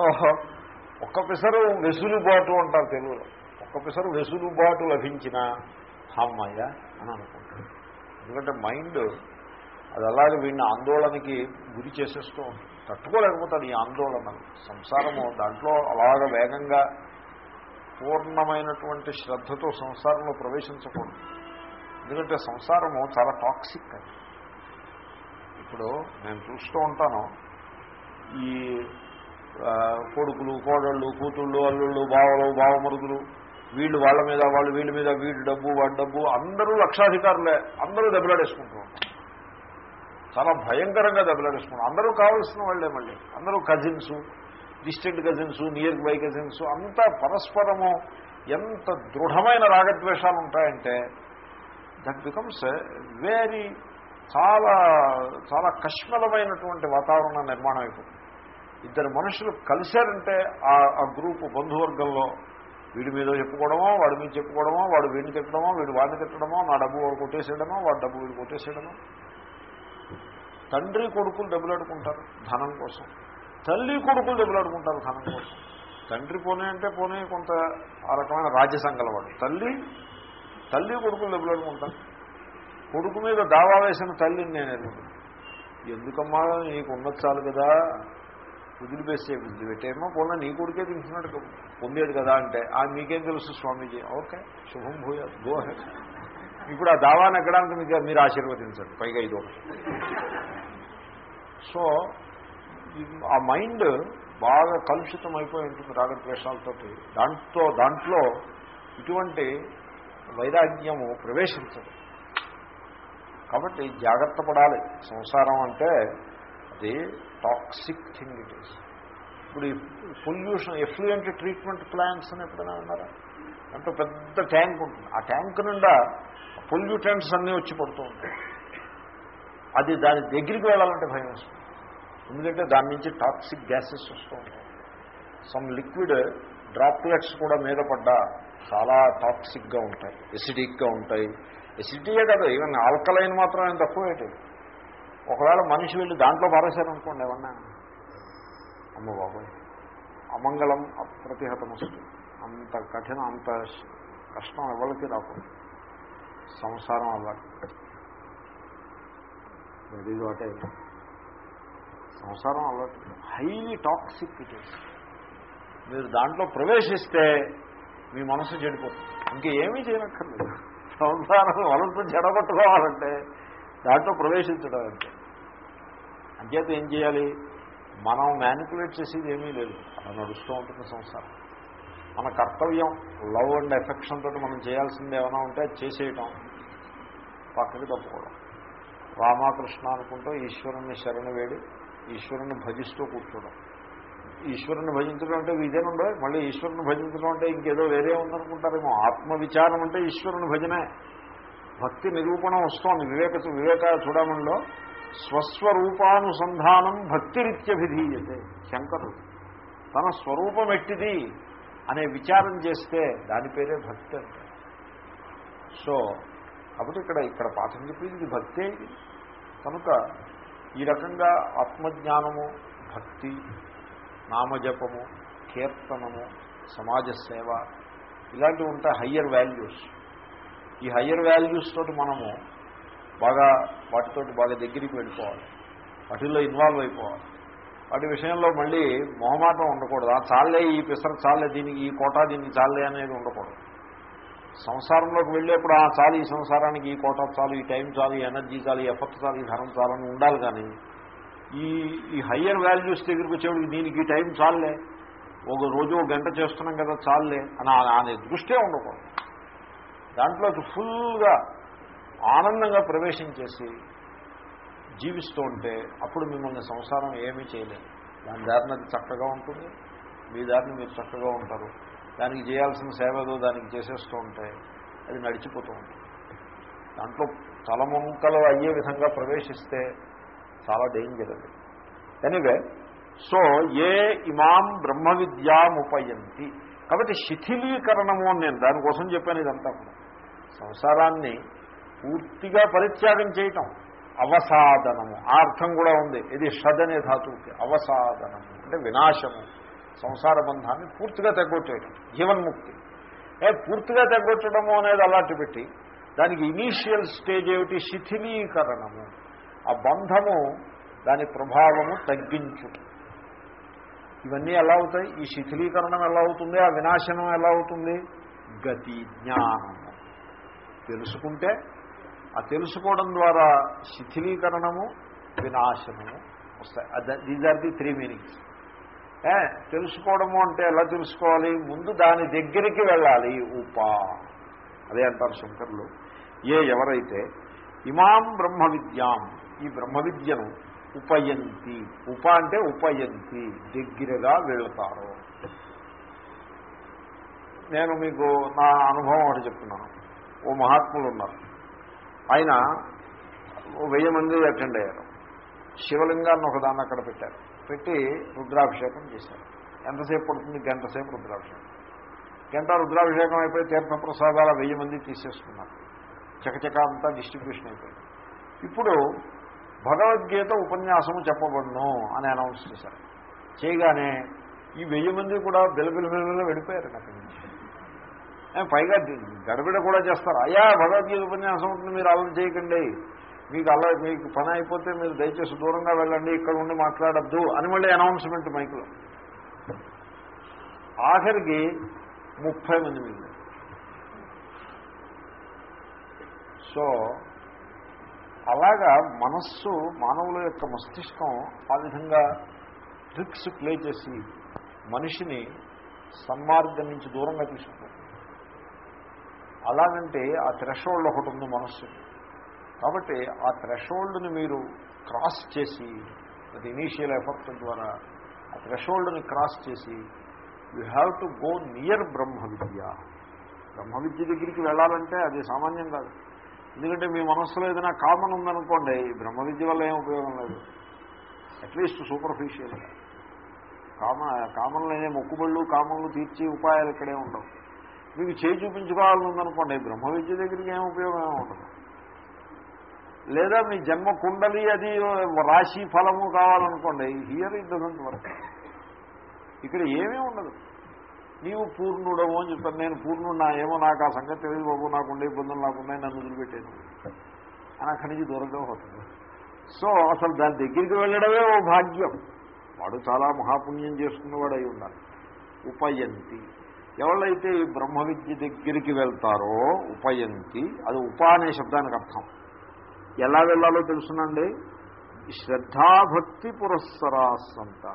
ఒక్క పిసరు వెసులుబాటు అంటారు తెలుగులో. ఒక్క పిసరు వెసులుబాటు లభించిన అమ్మయ్య అని అనుకుంటాడు ఎందుకంటే మైండ్ అది అలాగే వీడిని ఆందోళనకి గురి చేసేస్తూ ఉంటుంది. తట్టుకోలేకపోతాడు ఈ ఆందోళన సంసారము దాంట్లో అలాగ వేగంగా పూర్ణమైనటువంటి శ్రద్ధతో సంసారంలో ప్రవేశించకూడదు. ఎందుకంటే సంసారము చాలా టాక్సిక్ అది. ఇప్పుడు నేను చూస్తూ ఉంటాను ఈ కొడుకులు కోడళ్ళు కూతుళ్ళు అల్లుళ్ళు బావలు బావమరుదులు వీళ్ళు వాళ్ళ మీద వాళ్ళు వీళ్ళ మీద వీడి డబ్బు వాడి డబ్బు అందరూ లక్షాధికారులే అందరూ దెబ్బలాడేసుకుంటూ ఉంటారు. చాలా భయంకరంగా దెబ్బలాడేసుకుంటారు. అందరూ కావాల్సిన వాళ్ళే మళ్ళీ. అందరూ cousins distant cousins near by cousins అంతా పరస్పరము ఎంత దృఢమైన రాగద్వేషాలు ఉంటాయంటే దట్ బికమ్స్ వెరీ చాలా చాలా కష్మలమైనటువంటి వాతావరణ నిర్మాణం అయిపోతుంది. ఇద్దరు మనుషులు కలిశారంటే ఆ గ్రూప్ బంధువర్గంలో వీడి మీద చెప్పుకోవడమో వాడి మీద చెప్పుకోవడమో వాడు వీడిని తిట్టడమో వీడు వాడిని తిట్టడమో నా డబ్బు వాడు కొట్టేసేయడమో వాడు డబ్బు వీడు కొట్టేసేయడమో. తండ్రి కొడుకులు దెబ్బలాడుకుంటారు ధనం కోసం. తల్లి కొడుకులు దెబ్బలాడుకుంటారు ధనం కోసం. తండ్రి పోనే అంటే పోనీ కొంత ఆ రకమైన రాజ్యసంగలవాడు తల్లి తల్లి కొడుకులు దెబ్బలాడుకుంటారు. కొడుకు మీద దావా వేసిన తల్లిని నేను ఎరుగుతాను ఎందుకమ్మా నీకు ఉన్నది చాలు కదా. వదిలిపేసే వదిలిపెట్టేమో పోనా నీ కొడుకే తింటున్నాడు. కదా, పొందేడు కదా అంటే ఆ మీకేం తెలుసు స్వామీజీ? ఓకే శుభం భూయ గో ఇప్పుడు ఆ దావాన్ని ఎక్కడానికి మీకు మీరు ఆశీర్వదించండి. పైగా ఇది. ఒకటి సో ఆ మైండ్ బాగా కలుషితం అయిపోయి ఉంటుంది రాగద్వేషాలతోటి. దాంట్లో దాంట్లో ఇటువంటి వైరాగ్యము ప్రవేశించదు. కాబట్టి జాగ్రత్త పడాలి. సంసారం అంటే అది టాక్సిక్ థింగ్ ఇట్ ఈస్ ఇప్పుడు పొల్యూషన్ ఎఫ్లూయెంట్ ట్రీట్మెంట్ ప్లాంట్స్ అని ఎప్పుడైనా ఉన్నారా అంటే పెద్ద ట్యాంక్ ఉంటుంది. ఆ ట్యాంక్ నిండా పొల్యూటెంట్స్ అన్నీ వచ్చి పడుతూ ఉంటాయి. అది దాని దగ్గరికి వెళ్ళాలంటే భయం వస్తుంది. ఎందుకంటే దాని నుంచి టాక్సిక్ గ్యాసెస్ వస్తూ ఉంటాయి. సమ్ లిక్విడ్ డ్రాప్లెట్స్ కూడా మీద పడ్డా చాలా టాక్సిక్గా ఉంటాయి ఎసిడిక్గా ఉంటాయి. ఎసిడిటీయే కదా ఈవెన్ ఆల్కలైన్ మాత్రం ఏం తక్కువేటి ఒకవేళ మనిషి వెళ్ళి దాంట్లో పారేశారనుకోండి ఏమన్నా? అమ్మ బాబోయ్ అమంగళం అప్రతిహతమస్తు అంత కఠిన అంత కష్టం ఎవరికి రాకూడదు. సంసారం అవ్వాలి. అది వాటే సంసారం అలవాటు. హైలీ టాక్సిక్ ఇట్ ఈస్ మీరు దాంట్లో ప్రవేశిస్తే మీ మనసు చెడిపోతుంది. ఇంకా ఏమీ చేయనక్కర్లేదు. సంసారం మనసు చెడగొట్టుకోవాలంటే దాంట్లో ప్రవేశించడం అంటే అంచేత ఏం చేయాలి? మనం మ్యానిపులేట్ చేసేది ఏమీ లేదు. అలా నడుస్తూ ఉంటుంది సంసారం. మన కర్తవ్యం లవ్ అండ్ ఎఫెక్షన్ తోటి మనం చేయాల్సింది ఏమైనా ఉంటే అది చేసేయటం. పక్కకి తప్పుకోవడం. రామకృష్ణ అనుకుంటూ ఈశ్వరుణ్ణి శరణు వేడి. ఈశ్వరుని భజిస్తూ కూర్చోవడం ఈశ్వరుని భజించడం అంటే ఇదేనుండో మళ్ళీ ఈశ్వరుని భజించడం అంటే ఇంకేదో వేరే ఉందనుకుంటారేమో. ఆత్మవిచారం అంటే ఈశ్వరుని భజనే. భక్తి నిరూపణ వస్తోంది. వివేక వివేక చూడమంలో స్వస్వరూపానుసంధానం భక్తిరిత్యభిధీయతే. శంకరుడు తన స్వరూపం ఎట్టిది అనే విచారం చేస్తే దాని పేరే భక్తి అంటే. సో కాబట్టి ఇక్కడ ఇక్కడ పాఠం చెప్పింది భక్తే కనుక ఈ రకంగా ఆత్మజ్ఞానము భక్తి నామజపము కీర్తనము సమాజ సేవ ఇలాంటివి ఉంటాయి హయ్యర్ వాల్యూస్. ఈ హయ్యర్ వాల్యూస్ తోటి మనము బాగా వాటితోటి బాగా దగ్గరికి వెళ్ళిపోవాలి. వాటిల్లో ఇన్వాల్వ్ అయిపోవాలి. వాటి విషయంలో మళ్ళీ మొహమాటం ఉండకూడదు. ఆ చాలే ఈ పిసర చాలే దీనికి ఈ కోటా దీనికి చాలే అనేది ఉండకూడదు. సంసారంలోకి వెళ్ళేప్పుడు ఆ చాలు ఈ సంసారానికి ఈ కోట చాలు ఈ టైం చాలు ఈ ఎనర్జీ చాలు ఈ ఎఫర్ట్ చాలు ఈ ధనం చాలు అని ఉండాలి కానీ ఈ ఈ హయ్యర్ వాల్యూస్ దగ్గరికి వచ్చేవాడికి దీనికి ఈ టైం చాలులే. ఒక రోజు ఒక గంట చేస్తున్నాం కదా చాలులే అని అనే దృష్టే ఉండకూడదు. దాంట్లోకి ఫుల్గా ఆనందంగా ప్రవేశించేసి జీవిస్తూ ఉంటే అప్పుడు మిమ్మల్ని సంసారం ఏమీ చేయలేదు. దాని దారిని అది చక్కగా ఉంటుంది. మీ దారిని మీరు చక్కగా ఉంటారు. దానికి చేయాల్సిన సేవదో దానికి చేసేస్తూ ఉంటే అది నడిచిపోతూ ఉంటుంది. దాంట్లో తలముంకలు అయ్యే విధంగా ప్రవేశిస్తే చాలా డేంజర్ అది. ఎనివే సో ఏ ఇమాం బ్రహ్మ విద్యాముపయంతి. కాబట్టి శిథిలీకరణము అని నేను దానికోసం చెప్పాను ఇదంతా కూడా. సంసారాన్ని పూర్తిగా పరిత్యాగం చేయటం అవసాదనము ఆ అర్థం కూడా ఉంది. ఇది షద్ అనే ధాతువుకి అవసాధనము. అంటే వినాశము. సంసార బంధాన్ని పూర్తిగా తగ్గొట్టేయడం జీవన్ముక్తి. ఏ పూర్తిగా తగ్గొట్టడము అనేది అలాంటి పెట్టి దానికి ఇనీషియల్ స్టేజ్ ఏమిటి? శిథిలీకరణము. ఆ బంధము దాని ప్రభావము తగ్గించు. ఇవన్నీ ఎలా అవుతాయి? ఈ శిథిలీకరణం ఎలా అవుతుంది? ఆ వినాశనం ఎలా అవుతుంది? గతి జ్ఞానము. తెలుసుకుంటే ఆ తెలుసుకోవడం ద్వారా శిథిలీకరణము వినాశనము వస్తాయి. These are the three meanings తెలుసుకోవడము అంటే ఎలా తెలుసుకోవాలి? ముందు దాని దగ్గరికి వెళ్ళాలి ఉపా అదే అంటారు శంకర్లు. ఏ ఎవరైతే ఇమాం బ్రహ్మ విద్యాం ఈ బ్రహ్మ విద్యను ఉపయంతి ఉప అంటే ఉపయంతి దగ్గరగా వెళతారు. నేను మీకు నా అనుభవం ఒకటి చెప్తున్నాను. ఓ మహాత్ములు ఉన్నారు. ఆయన ఓ వెయ్యి మంది అటెండ్ అయ్యారు. శివలింగాన్ని ఒకదాన్ని అక్కడ పెట్టారు. పెట్టి రుద్రాభిషేకం చేశారు. ఎంతసేపు పడుతుంది? గంటసేపు రుద్రాభిషేకం. గంట రుద్రాభిషేకం అయిపోయి తీర్థప్రసాదాల వెయ్యి మంది తీసేసుకున్నారు. చకచక అంతా డిస్ట్రిబ్యూషన్ అయిపోయింది. ఇప్పుడు భగవద్గీత ఉపన్యాసము చెప్పబడును అని అనౌన్స్ చేశారు. చేయగానే ఈ వెయ్యి మంది కూడా బిలబిల బిలబిల వెళ్ళిపోయారు అక్కడి నుంచి. పైగా గడబిడ కూడా చేస్తారు. అయ్యా భగవద్గీత ఉపన్యాసం ఉంటుంది మీరు అలా చేయకండి. మీకు అలా మీకు పని అయిపోతే మీరు దయచేసి దూరంగా వెళ్ళండి ఇక్కడ ఉండి మాట్లాడద్దు అని మళ్ళీ అనౌన్స్మెంట్ మైక్లో. ఆఖరికి ముప్పై మంది మిగిలిన సో అలాగా మనస్సు మానవుల యొక్క మస్తిష్కం ఆ విధంగా ట్రిక్స్ ప్లే చేసి మనిషిని సన్మార్గం నుంచి దూరంగా తీసుకుంటుంది అలాగంటే ఆ థ్రెషోల్డ్ ఒకటి ఉంది మనస్సు కాబట్టి ఆ థ్రెషోల్డ్ని మీరు క్రాస్ చేసి అది ఇనీషియల్ ఎఫర్ట్ ద్వారా ఆ థ్రెషోల్డ్ని క్రాస్ చేసి you have to go near బ్రహ్మ విద్య బ్రహ్మ విద్య దగ్గరికి వెళ్ళాలంటే అది సామాన్యం కాదు. ఎందుకంటే మీ మనస్సులో ఏదైనా కామన్ ఉందనుకోండి బ్రహ్మ విద్య వల్ల ఏం ఉపయోగం లేదు. అట్లీస్ట్ సూపర్ఫిషియల్గా కామ కామన్లనే మొక్కుబళ్ళు కామన్లు తీర్చి ఉపాయాలు ఇక్కడే ఉండవు. మీకు చేయి చూపించుకోవాలని ఉందనుకోండి బ్రహ్మ విద్య దగ్గరికి ఏం ఉపయోగం ఏమి ఉండదు. లేదా మీ జన్మ కుండలి అది రాశి ఫలము కావాలనుకోండి హియర్ ఇట్ డజంట్ వర్క్ ఇక్కడ ఏమీ ఉండదు. నీవు పూర్ణుడము అని చెప్తాను. నేను పూర్ణున్నా ఏమో నాకు ఆ సంగతి తెలియదు బాబు నాకు ఉండే ఇబ్బందులు నాకున్నాయి నన్ను వదిలిపెట్టాను అని అక్కడి నుంచి దూరంగా పోతుంది. సో అసలు దాని దగ్గరికి వెళ్ళడమే ఓ భాగ్యం. వాడు చాలా మహాపుణ్యం చేసుకున్నవాడు అయి ఉండాలి. ఉపయంతి. ఎవళ్ళైతే ఈ బ్రహ్మ విద్య దగ్గరికి వెళ్తారో ఉపయంతి అది ఉప అనే శబ్దానికి అర్థం. ఎలా వెళ్ళాలో తెలుసునండి. శ్రద్ధాభక్తి పురస్సరాసంత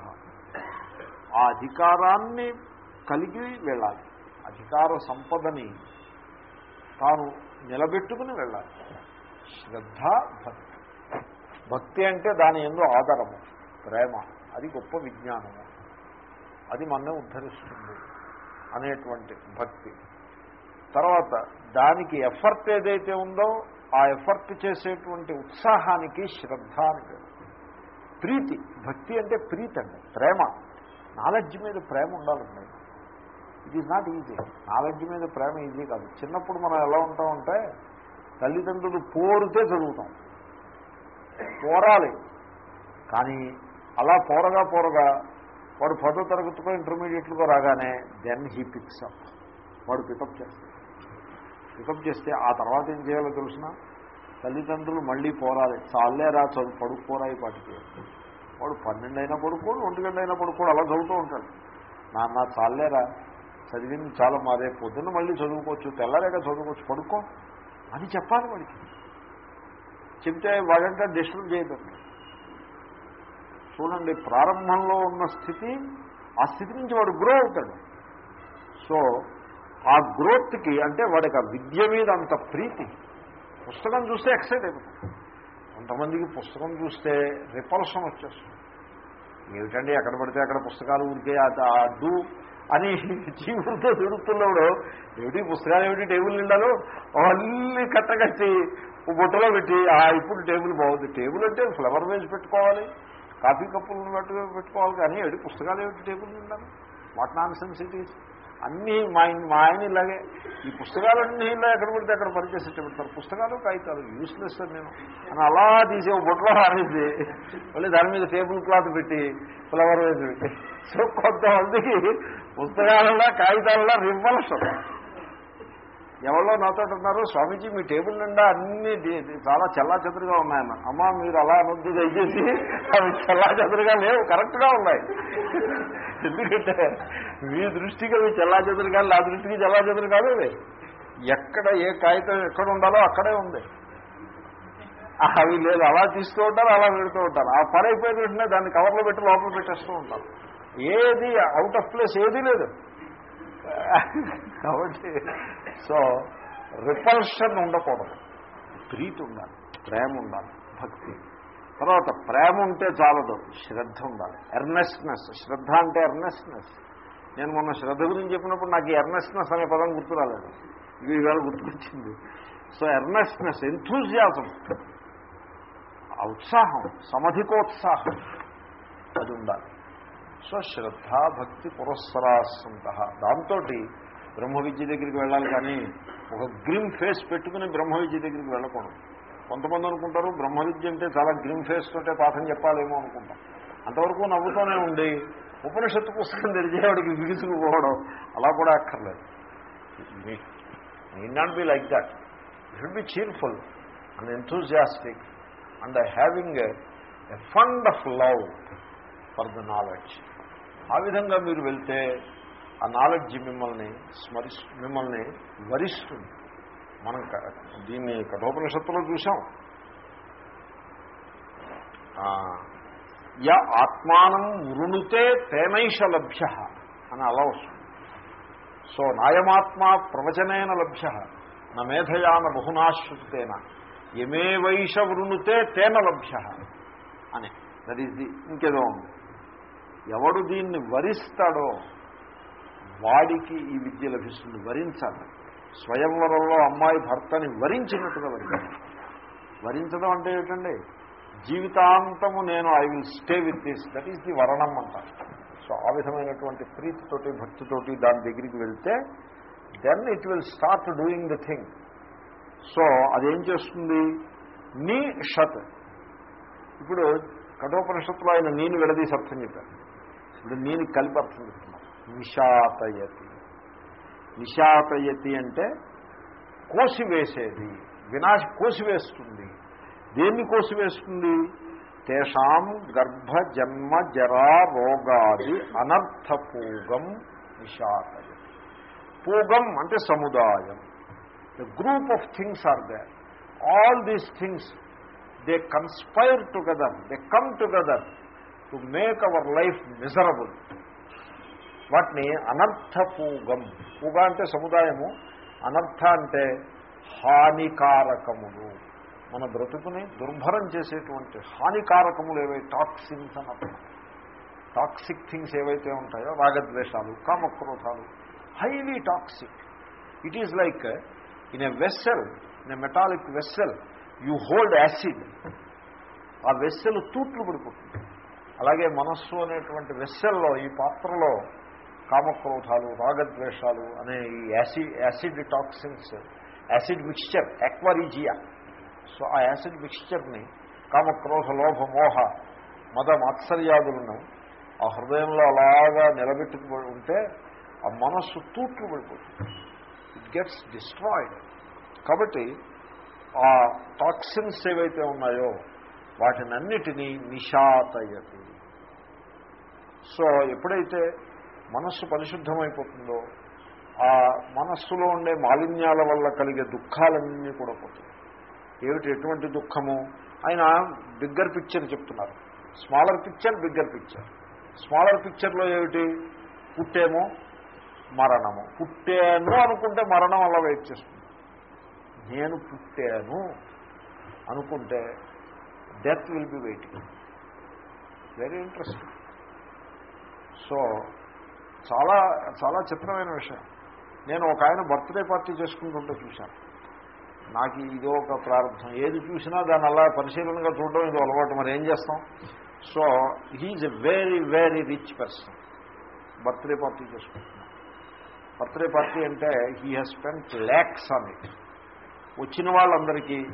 ఆ అధికారాన్ని కలిగి వెళ్ళాలి. అధికార సంపదని తాను నిలబెట్టుకుని వెళ్ళాలి. శ్రద్ధ భక్తి భక్తి అంటే దాని ఎందు ఆదరము ప్రేమ. అది గొప్ప విజ్ఞానము. అది మన్నే ఉద్ధరిస్తుంది అనేటువంటి భక్తి. తర్వాత దానికి ఎఫర్ట్ ఏదైతే ఉందో ఆ ఎఫర్ట్ చేసేటువంటి ఉత్సాహానికి శ్రద్ధ అని పేరు. ప్రీతి భక్తి అంటే ప్రీతి అండి ప్రేమ. నాలెడ్జ్ మీద ప్రేమ ఉండాలండి. It is not easy knowledge మీద ప్రేమ ఈజీ కాదు. చిన్నప్పుడు మనం ఎలా ఉంటామంటే తల్లిదండ్రులు పోరితే చదువుతాం. పోరాలి. కానీ అలా పోరగా పోరగా వాడు పదో తరగతికో ఇంటర్మీడియట్లుగా రాగానే దెన్ హీ పిక్స్ అప్ వాడు పికప్ చేస్తాడు. పికప్ చేస్తే ఆ తర్వాత ఏం చేయాలో తెలిసిన? తల్లిదండ్రులు మళ్ళీ పోరాలి. చాలేరా చదువు పడుకోరా ఈ పాటికి. వాడు పన్నెండు అయినా పడుకోడు ఒంటి గంట అయినా పడుకోడు అలా చదువుతూ ఉంటాడు. నాన్న చాలేరా చదివింది చాలా మాదే. పొద్దున్న మళ్ళీ చదువుకోవచ్చు తెల్లారేగా చదువుకోవచ్చు పడుకో. అని చెప్పాలి వాడికి. చెప్తే వాడంటే డిస్టర్బ్ చేయదు. చూడండి ప్రారంభంలో ఉన్న స్థితి ఆ స్థితి నుంచి వాడు గ్రో అవుతాడు. సో ఆ గ్రోత్కి అంటే వాడికి ఆ విద్య మీద అంత ప్రీతి. పుస్తకం చూస్తే ఎక్సైట్ అయిపోతుంది కొంతమందికి పుస్తకం చూస్తే రిపల్షన్ వచ్చేస్తుంది. ఏమిటండి ఎక్కడ పడితే అక్కడ పుస్తకాలు ఊరికే అడ్డు అని జీవులతో తిరుగుతున్నప్పుడు ఏమిటి పుస్తకాలు ఏమిటి టేబుల్ నిండాలో? అవన్నీ కట్టగట్టి బొట్టలో పెట్టి ఆ ఇప్పుడు టేబుల్ బాగుంది. టేబుల్ అంటే ఫ్లవర్ వేసి పెట్టుకోవాలి. కాఫీ కప్పులు పెట్టుకోవాలి. కానీ ఏమిటి పుస్తకాలు ఏమిటి టేబుల్ నిండాలి? What nonsense it is. అన్నీ మా మా ఆయన ఇలాగే. ఈ పుస్తకాలన్నీ ఇలా ఎక్కడ పడితే అక్కడ పనిచేసేట్టు పెడతారు పుస్తకాలు కాగితాలు యూస్లెస్ నేను. అని అలా తీసే బొట్లో ఆనేసి మళ్ళీ దాని మీద టేబుల్ క్లాత్ పెట్టి ఫ్లవర్ వేసి పెట్టి. సో కొంతమందికి పుస్తకాలలో కాగితాలలో రివల్షన్ ఎవరో నాతో ఉన్నారు స్వామీజీ మీ టేబుల్ నిండా అన్ని చాలా చల్లా చెదురుగా ఉన్నాయన్న. అమ్మ మీరు అలా అనొద్దు దయచేసి అవి చల్లా చెదురుగా లేవు కరెక్ట్గా ఉన్నాయి. ఎందుకంటే మీ దృష్టికి అవి చల్లా చెదురు కానీ నా దృష్టికి చల్లా చెదురు కాదు ఎక్కడ ఏ కాగితం ఎక్కడ ఉండాలో అక్కడే ఉంది. అవి లేదు అలా తీస్తూ ఉంటారు అలా పెడుతూ ఉంటారు. ఆ పని అయిపోయిన వెంటనే దాన్ని కవర్లో పెట్టి లోపల పెట్టేస్తూ ఉంటారు. ఏది అవుట్ ఆఫ్ ప్లేస్ ఏదీ లేదు. కాబట్టి సో రిపల్షన్ ఉండకూడదు. ప్రీతి ఉండాలి ప్రేమ ఉండాలి భక్తి. తర్వాత ప్రేమ ఉంటే చాలదు శ్రద్ధ ఉండాలి. ఎర్నెస్నెస్ శ్రద్ధ అంటే ఎర్నెస్నెస్ నేను మొన్న శ్రద్ధ గురించి చెప్పినప్పుడు నాకు ఎర్నెస్నెస్ అనే పదం గుర్తు రాలేదు. ఇది ఈవేళ గుర్తుకొచ్చింది. సో ఎర్నెస్నెస్ ఎంథూజియాజం ఉత్సాహం సమధికోత్సాహం. అది ఉండాలి. సో శ్రద్ధ భక్తి పురస్సరాసంత. దాంతో బ్రహ్మ విద్య దగ్గరికి వెళ్ళాలి కానీ ఒక గ్రిమ్ ఫేస్ పెట్టుకుని బ్రహ్మ విద్య దగ్గరికి వెళ్ళకూడదు. కొంతమంది అనుకుంటారు బ్రహ్మ విద్య అంటే చాలా గ్రిమ్ ఫేస్ తోటే పాఠం చెప్పాలేమో అనుకుంటాం. అంతవరకు నవ్వుతూనే ఉండి ఉపనిషత్తు పుస్తకం తెరిచేవాడికి బిగుసుకుపోవడం అలా కూడా అక్కర్లేదు. ఈ not be like that should be cheerful and enthusiastic and having a fund of love for the knowledge ఆ విధంగా మీరు వెళ్తే ఆ నాలెడ్జ్ మిమ్మల్ని స్మరి మిమ్మల్ని వరిస్తుంది. మనం దీన్ని కఠోపనిషత్తులో చూసాం య ఆత్మానం వృణుతే తేనైష లభ్య అని అలా వస్తుంది. సో నాయమాత్మ ప్రవచనైన లభ్య నా మేధయాన బహునాశ్రుతేన యమే వైష వృణుతే తేన లభ్య అని. దట్ ఈస్ ది ఇంకేదో ఉంది. ఎవడు దీన్ని వరిస్తాడో వాడికి ఈ విద్య లభిస్తుంది. వరించాలి. స్వయంవరంలో అమ్మాయి భర్తని వరించినట్టుగా వరించాలి. వరించడం అంటే ఏంటండి జీవితాంతము నేను I will stay with this that is the వరణం అంటారు. సో ఆ విధమైనటువంటి ప్రీతితోటి భక్తితోటి దాని దగ్గరికి వెళ్తే then it will start doing the thing so అదేం చేస్తుంది? నీ షత్. ఇప్పుడు కఠోపనిషత్తులో ఆయన నేను విడదీసి అర్థం చెప్పారు. ఇప్పుడు నేను కలిపి అర్థం చెప్తున్నాను నిషాతయతి నిషాతయతి అంటే కోసివేసేది వినాశ కోసివేస్తుంది. దేన్ని కోసివేస్తుంది? తేషాం గర్భ జన్మ జరా రోగాది అనర్థపూగం నిషాతయతి పూగం అంటే సముదాయం. The group of things are they all these things they conspire together they come together to make our life miserable వాటిని అనర్థపూగం. పూగ అంటే సముదాయము. అనర్థ అంటే హానికారకములు. మన బ్రతుకుని దుర్భరం చేసేటువంటి హానికారకములు ఏవై టాక్సిన్స్ అని టాక్సిక్ థింగ్స్ ఏవైతే ఉంటాయో రాగద్వేషాలు కామక్రోధాలు highly toxic. It is like in a vessel in a metallic vessel you hold acid ఆ వెస్సెల్ తూట్లు పడిపోతుంది. అలాగే మనస్సు అనేటువంటి వెస్సెల్లో ఈ పాత్రలో కామక్రోధాలు రాగద్వేషాలు అనే ఈ acid acid toxins acid mixture aqua regia so ఆ యాసిడ్ మిక్స్చర్ని కామక్రోధ లోభ మోహ మద మాత్సర్యాదులను ఆ హృదయంలో అలాగా నిలబెట్టుకుని ఉంటే ఆ మనస్సు తూట్లు పడిపోతుంది ఇట్ గెట్స్ డిస్ట్రాయిడ్ కాబట్టి ఆ టాక్సిన్స్ ఏవైతే ఉన్నాయో వాటినన్నిటినీ నిషాతయతి. సో ఎప్పుడైతే మనస్సు పరిశుద్ధమైపోతుందో ఆ మనస్సులో ఉండే మాలిన్యాల వల్ల కలిగే దుఃఖాలన్నీ కూడా పోతుంది ఏమిటి ఎటువంటి దుఃఖము? ఆయన బిగ్గర్ పిక్చర్ చెప్తున్నారు. Smaller picture bigger picture. Smaller పిక్చర్లో ఏమిటి? పుట్టేమో మరణము. పుట్టాను అనుకుంటే మరణం అలా వెయిట్ చేస్తుంది. నేను పుట్టాను అనుకుంటే death will be waiting very interesting so చాలా చాలా చిత్రమైన విషయం. నేను ఒక ఆయన బర్త్డే పార్టీ చేసుకుంటుంటే చూశాను. నాకు ఇదో ఒక ప్రారంభం. ఏది చూసినా దాన్ని అలా పరిశీలనగా చూడడం ఇది అలవాటు. మరి ఏం చేస్తాం? So he's a very very rich person birthday party చేసుకుంటున్నాను. బర్త్డే పార్టీ అంటే he has spent lakhs on it వచ్చిన వాళ్ళందరికీ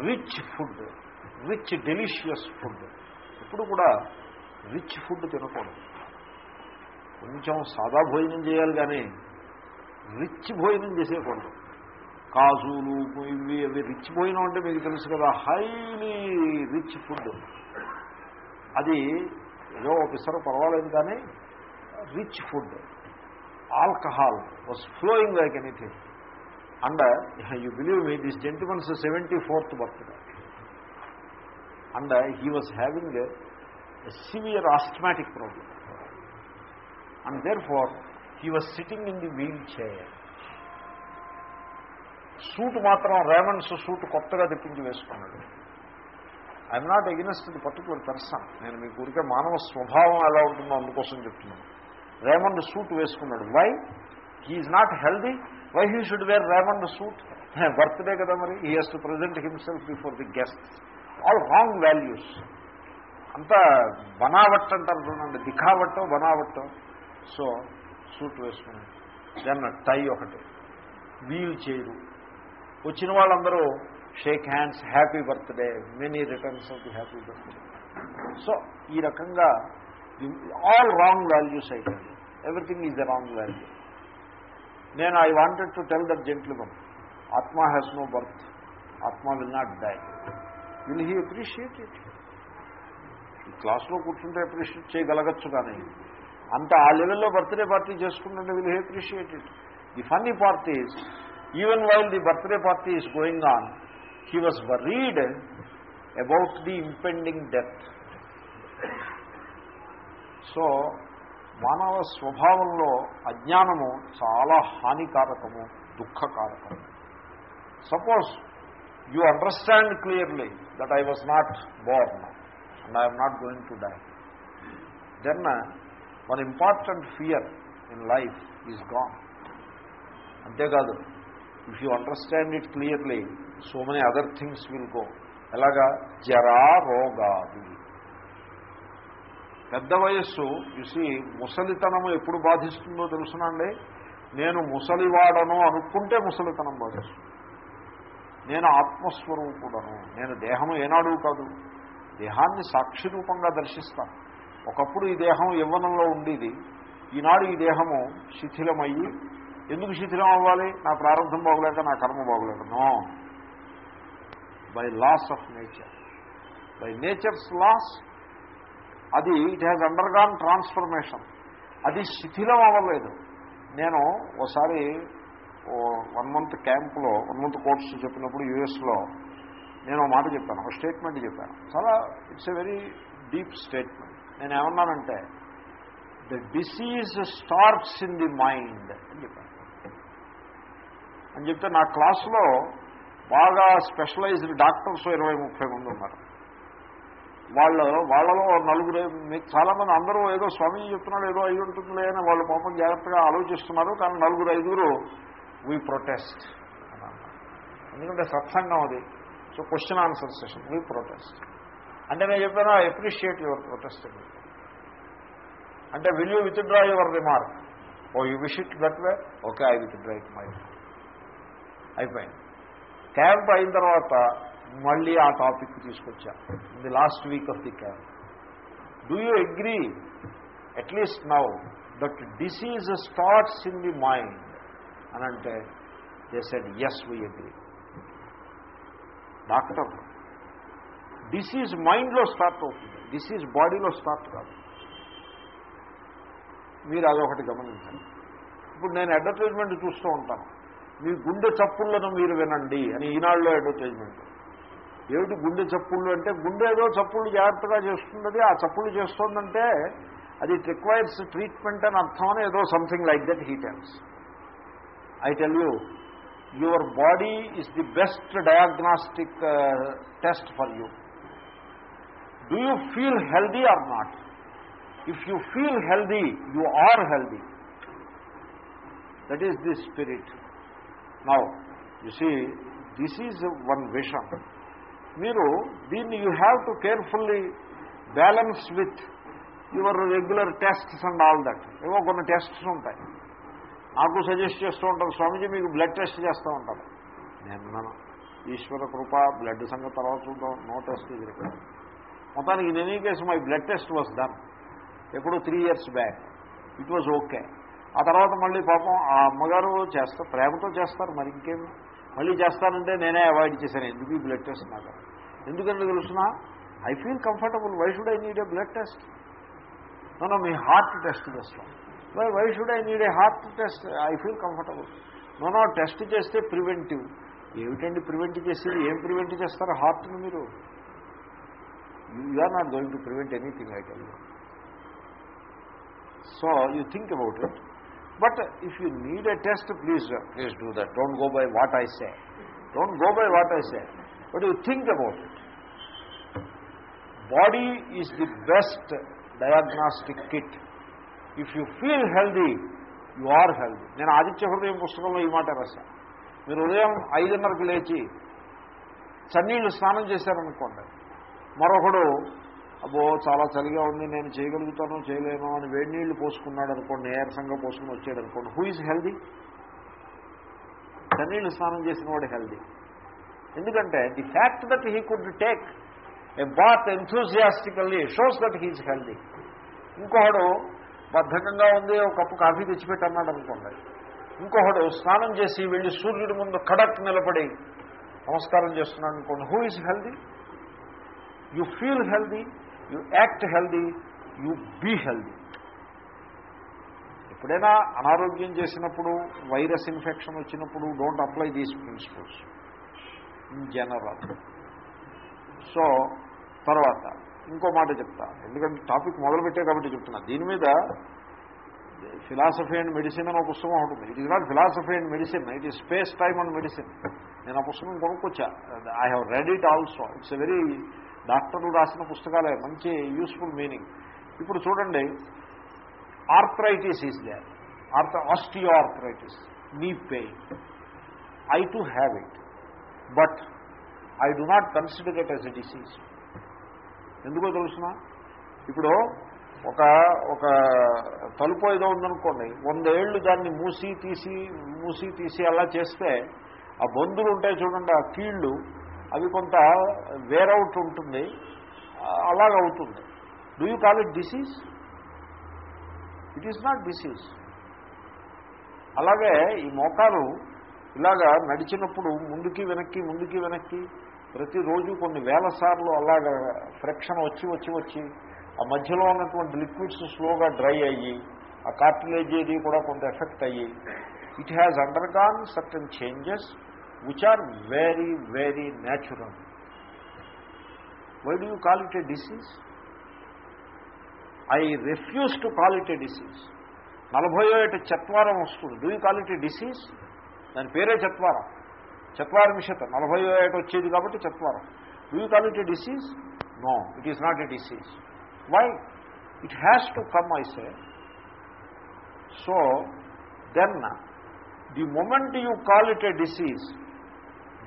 rich food rich delicious food ఇప్పుడు కూడా రిచ్ ఫుడ్ తినకూడదు. కొంచెం సాదా భోజనం చేయాలి కానీ రిచ్ భోజనం చేసేయకూడదు. కాజులు ఇవి అవి రిచ్ భోజనం అంటే మీకు తెలుసు కదా హైలీ రిచ్ ఫుడ్ అది ఏదో ఒకసారి పర్వాలేదు కానీ rich food alcohol was flowing like anything and you believe me this gentleman's seventy fourth birthday and he was having a severe asthmatic problem and therefore he was sitting in the wheelchair suit మాత్రం రేమండ్స్ సూట్ కొత్తగా తెప్పించి వేసుకున్నాడు. I'm not against the particular person నేను మీ గురికే మానవ స్వభావం ఎలా ఉంటుందో అందుకోసం చెప్తున్నాను. రేమండ్ సూట్ వేసుకున్నాడు. Why he's not healthy why he should wear Raymond suit birthday కదా మరి. He has to present himself before the guest all wrong values అంతా బనావట్ అంటారు చూడండి. దిఖావట్టో బనావట్టో. సో సూట్ వేసుకుని. దెన్ టై ఒకటి. వీల్ చైరు వచ్చిన వాళ్ళందరూ shake hands happy birthday many returns of the happy birthday so ఈ రకంగా ఆల్ రాంగ్ వాల్యూస్ అయిపోయింది everything is the wrong value నేను I wanted to tell that gentleman ఆత్మ హ్యాస్ నో బర్త్ ఆత్మ will not die will he appreciate it క్లాస్లో కూర్చుంటే అప్రిషియేట్ చేయగలగచ్చు కానీ అంత ఆ లెవెల్లో బర్త్డే పార్టీ చేసుకుంటుంటే will appreciate it the funny parties even while the birthday party is going on he was worried about the impending death so మానవ స్వభావంలో అజ్ఞానము చాలా హానికారకము దుఃఖకారకము. Suppose you understand clearly that I was not born and I'm not going to die then one important fear in life is gone అంతేకాదు if you understand it clearly so many other things will go ఎలాగా? జరా రోగాది. పెద్ద వయస్సు చూసి ముసలితనం ఎప్పుడు బాధిస్తుందో తెలుసునండి నేను ముసలివాడను అనుకుంటే ముసలితనం బాధిస్తుంది. నేను ఆత్మస్వరూపుడను. నేను దేహము ఏనాడు కాదు. దేహాన్ని సాక్షి రూపంగా దర్శిస్తాను. ఒకప్పుడు ఈ దేహం యవ్వనంలో ఉండేది. ఈనాడు ఈ దేహము శిథిలమయ్యి ఎందుకు శిథిలం అవ్వాలి నా ప్రారంభం బాగలేక నా కర్మ బాగలేక. No. By laws of nature by nature's laws అది ఇట్ హ్యాస్ అండర్గాన్ ట్రాన్స్ఫర్మేషన్ అది శిథిలం అవ్వలేదు నేను ఓసారి వన్ మంత్ క్యాంప్లో వన్ మంత్ కోర్స్ చెప్పినప్పుడు యూఎస్లో నేను మాట చెప్పాను ఒక స్టేట్మెంట్ చెప్పాను. చాలా it's a very deep statement నేను ఏమన్నానంటే the disease starts in the mind అని చెప్పాను. అని చెప్తే నా క్లాసులో బాగా స్పెషలైజ్డ్ డాక్టర్స్ ఇరవై ముప్పై మంది ఉన్నారు. వాళ్ళు వాళ్ళలో నలుగురు మీకు చాలామంది అందరూ ఏదో స్వామి చెప్తున్నాడు ఏదో అయి ఉంటుందిలే అని వాళ్ళు పాపం జాగ్రత్తగా ఆలోచిస్తున్నారు. కానీ నలుగురు ఐదుగురు వీ ప్రొటెస్ట్ ఎందుకంటే సత్సంగం అది. So question answer session we protest అంటే నేను చెప్పాను అప్రిషియేట్ యువర్ ప్రొటెస్ట్ అంటే will you withdraw your remark O you wish it that way okay I withdraw it my అయిపోయింది. క్యాంప్ అయిన తర్వాత మళ్ళీ ఆ టాపిక్ తీసుకొచ్చా. The last week of the camp do you agree at least now that disease starts in the mind అని అంటే they said yes we agree doctor disease మైండ్లో స్టార్ట్ అవుతుంది. డిసీజ్ బాడీలో స్టార్ట్ కాదు. మీరు అదొకటి గమనించండి. ఇప్పుడు నేను అడ్వర్టైజ్మెంట్ చూస్తూ ఉంటాను. మీ గుండె చప్పుళ్ళను మీరు వినండి అని ఈనాడులో అడ్వర్టైజ్మెంట్ ఏమిటి గుండె చప్పుళ్ళు అంటే? గుండె ఏదో చప్పుళ్ళు జాగ్రత్తగా చేస్తున్నది ఆ చప్పుళ్ళు చేస్తోందంటే అది రిక్వైర్స్ ట్రీట్మెంట్ అని అర్థమని ఏదో something like that he tends I tell you your body is the best diagnostic test for you do you feel healthy or not if you feel healthy you are healthy that is the spirit now you see this is one vision మీరు దీన్ని you have to carefully balance with your regular tests and all that ఏవో కొన్ని టెస్ట్స్ ఉంటాయి. నాకు సజెస్ట్ చేస్తూ ఉంటారు స్వామీజీ మీకు బ్లడ్ టెస్ట్ చేస్తూ ఉంటారు. నేను ఈశ్వర కృప బ్లడ్ సంగతి తర్వాత చూద్దాం నో టెస్ట్ ఇది. మొత్తానికి in any case my blood test was done ఎప్పుడో three years back it was okay ఆ తర్వాత మళ్ళీ పాపం ఆ అమ్మగారు చేస్తారు ప్రేమతో చేస్తారు మరి ఇంకేమి మళ్ళీ చేస్తానంటే నేనే అవాయిడ్ చేశాను. ఎందుకు ఈ బ్లడ్ టెస్ట్ నాకు? ఎందుకంటే తెలుసిన? I feel comfortable why should I need a blood test no me heart test చేస్తాం why why should I need a heart test I feel comfortable no test చేస్తే ప్రివెంటివ్ ఏమిటండి ప్రివెంట్ చేసేది? ఏం ప్రివెంట్ చేస్తారు? హార్ట్ని మీరు? You are not going to prevent anything I tell you so you think about it but if you need a test please please do that don't go by what I say don't go by what I say but you think about it body is the best diagnostic kit if you feel healthy you are healthy నేను ఆదిత్య హృదయం పుస్తకంలో ఈ మాట రాశాను. మీరు ఉదయం ఐదున్నరకు లేచి చన్నీళ్ళు స్నానం చేశారనుకోండి మరొకడు అబ్బో చాలా చలిగా ఉంది నేను చేయగలుగుతాను చేయలేను అని వేడి నీళ్ళు పోసుకున్నాడు అనుకోండి నీరసంగా పోసుకుని వచ్చాడు అనుకోండి. హూ ఈజ్ హెల్దీ చన్నీళ్ళు స్నానం చేసిన వాడు హెల్దీ ఎందుకంటే the fact that he could take a bath enthusiastically shows that he's healthy ఇంకొకడు బద్ధకంగా ఉంది ఒక కప్పు కాఫీ తెచ్చిపెట్టన్నాడు అనుకోండి. ఇంకొకడు స్నానం చేసి వెళ్ళి సూర్యుడి ముందు కడక్ నిలబడి నమస్కారం చేస్తున్నాడు అనుకోండి. Who is healthy you feel healthy you act healthy you be healthy ఎప్పుడైనా అనారోగ్యం చేసినప్పుడు వైరస్ ఇన్ఫెక్షన్ వచ్చినప్పుడు don't apply these principles in general so తర్వాత ఇంకో మాట చెప్తా. ఎందుకంటే టాపిక్ మొదలుపెట్టే కాబట్టి చెప్తున్నా. దీని మీద ఫిలాసఫీ అండ్ మెడిసిన్ అని ఒక పుస్తకం ఉంటుంది it is not philosophy and medicine it is space time and medicine నేను ఆ పుస్తకం కొనుక్కొచ్చా. I have read it also it's a very డాక్టర్లు రాసిన పుస్తకాలే మంచి యూస్ఫుల్ మీనింగ్ ఇప్పుడు చూడండి arthritis is the ఆర్థ osteoarthritis knee pain I too have it but I do not consider it as a disease ఎందుకో తెలుసిన? ఇప్పుడు ఒక ఒక తలుపు ఏదో ఉందనుకోండి వందేళ్ళు దాన్ని మూసి తీసి మూసి తీసి అలా చేస్తే ఆ బందులు ఉంటాయి చూడండి ఆ కీళ్ళు అవి కొంత వేరౌట్ ఉంటుంది. అలాగవుతుంది do you call it disease it is not disease అలాగే ఈ మోకాలు ఇలాగా నడిచినప్పుడు ముందుకి వెనక్కి ముందుకి వెనక్కి ప్రతిరోజు కొన్ని వేల సార్లు అలాగా ఫ్రిక్షన్ వచ్చి వచ్చి వచ్చి ఆ మధ్యలో ఉన్నటువంటి లిక్విడ్స్ స్లోగా డ్రై అయ్యి ఆ కార్టిలేజ్ ఏది కూడా కొంత ఎఫెక్ట్ అయ్యి it has undergone certain changes which are very very natural why do you call it a disease I refuse to call it a disease నలభయో ఏట చత్వారం వస్తుంది. Do you call it a disease దాని పేరే చత్వారం. చత్వారింశత నలభయో ఏట వచ్చేది కాబట్టి చత్వారం. Do you call it a disease no it is not a disease why it has to come I say so then the moment you call it a disease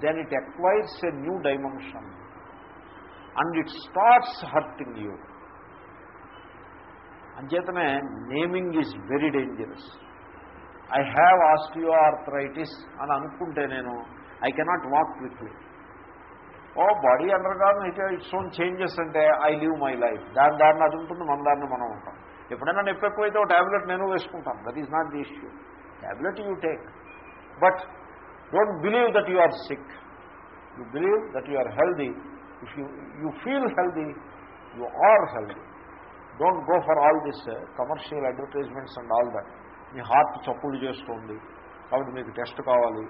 then it acquires a new dimension and it starts hurting you అంచేతనే naming is very dangerous I have osteoarthritis అని అనుకుంటే నేను I cannot walk quickly oh body undergone అయితే ఇట్స్ ఓన్ చేంజెస్ అంటే ఐ లివ్ మై లైఫ్ దాని దారిని అది ఉంటుంది మన దారిని మనం ఉంటాం. ఎప్పుడైనా నొప్పి ఎక్కువైతే ఒక ట్యాబ్లెట్ నేను వేసుకుంటాను. That is not the issue tablet you take but don't believe that you are sick you believe that you are healthy if you you feel healthy you are healthy don't go for all this commercial advertisements and all that me heart చప్పులు చేస్తుంది. కాబట్టి మీకు టెస్ట్ కావాలి.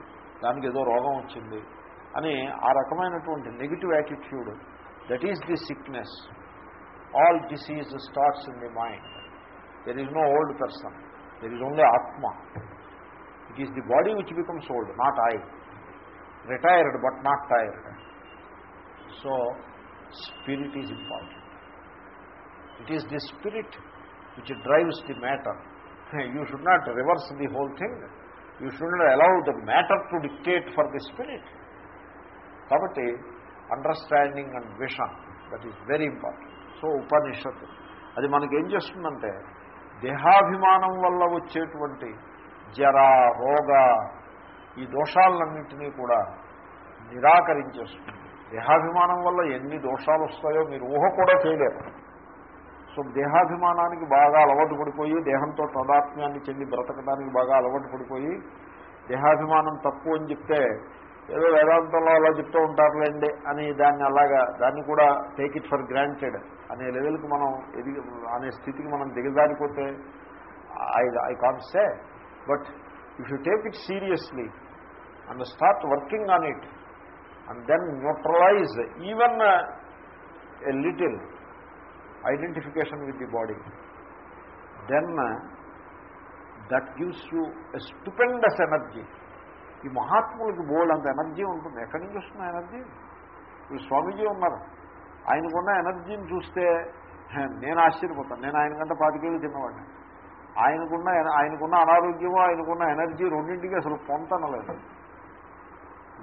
దానికి ఏదో రోగం వచ్చింది అని ఆ రకమైనటువంటి negative attitude that is the sickness all disease starts in the mind there is no old person there is only ఆత్మ. It is the body which becomes old not I retired but not tired so spirit is important it is the spirit which drives the matter you should not reverse the whole thing you should not allow the matter to dictate for the spirit కాబట్టి understanding and vision that is very important so Upanishad అది మనకేం చేస్తుందంటే దేహాభిమానం వల్ల వచ్చేటువంటి జర రోగ ఈ దోషాలన్నింటినీ కూడా నిరాకరించేస్తుంది. దేహాభిమానం వల్ల ఎన్ని దోషాలు వస్తాయో మీరు ఊహ కూడా చేయలేరు. సో దేహాభిమానానికి బాగా అలవాటు పడిపోయి దేహంతో తదాత్మ్యాన్ని చెంది బ్రతకడానికి బాగా అలవాటు పడిపోయి దేహాభిమానం తప్పు అని చెప్తే ఏదో వేదాంతంలో అలా చెప్తూ ఉంటారులేండి అని దాన్ని అలాగా దాన్ని కూడా టేక్ ఇట్ ఫర్ గ్రాంటెడ్ అనే లెవెల్కి మనం ఎదిగి అనే స్థితికి మనం దిగజారిపోతే I I can say but if you take it seriously and start working on it and then neutralise even a little identification with the body then that gives you a stupendous energy ఈ మహాత్ములకి బోల్డ్ అంత ఎనర్జీ ఉంటుంది. ఎక్కడి నుంచి వస్తున్న ఎనర్జీ ఇప్పుడు స్వామీజీ ఉన్నారు. ఆయనకున్న ఎనర్జీని చూస్తే నేను ఆశ్చర్యపోతాను. నేను ఆయన కంటే పాతికేళ్ళు తిన్నవాడిని. ఆయనకున్న ఆయనకున్న అనారోగ్యము ఆయనకున్న ఎనర్జీ రెండింటికి అసలు పొంతనలేదు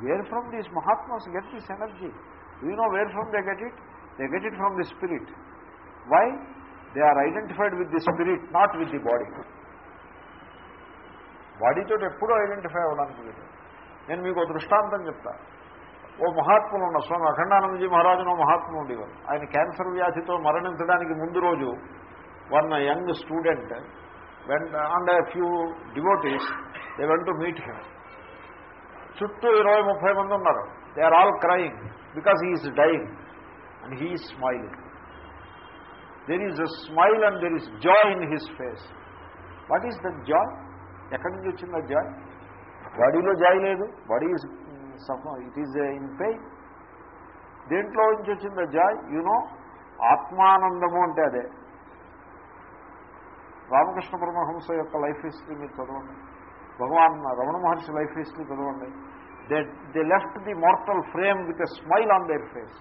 where from these mahatmas get this energy you know where from they get it they get it from the spirit why they are identified with the spirit not with the body బాడీతో ఎప్పుడూ ఐడెంటిఫై అవ్వడానికి లేదు. నేను మీకు దృష్టాంతం చెప్తా. ఓ మహాత్ములు ఉన్న స్వామి అఖండానందజీ మహారాజును మహాత్ములు ఉండేవారు. ఆయన క్యాన్సర్ వ్యాధితో మరణించడానికి ముందు రోజు one young student when and few devotees they went to meet him చుట్టూ ఇరవై ముప్పై మంది ఉన్నారు. They are all crying because is dying and he is smiling there is a smile and there is joy in his face what is that joy ఎక్కడి నుంచి వచ్చింది ఆ జాయ్ బాడీలో జాయ్ లేదు. Body is it is in pain దేంట్లో నుంచి వచ్చింది ఆ జాయ్ యునో ఆత్మానందము అంటే అదే. రామకృష్ణ పరమహంస యొక్క లైఫ్ హిస్టరీ మీరు చదవండి. భగవాన్ రమణ మహర్షి లైఫ్ హిస్టరీ చదవండి. They they left the mortal frame with a smile on their face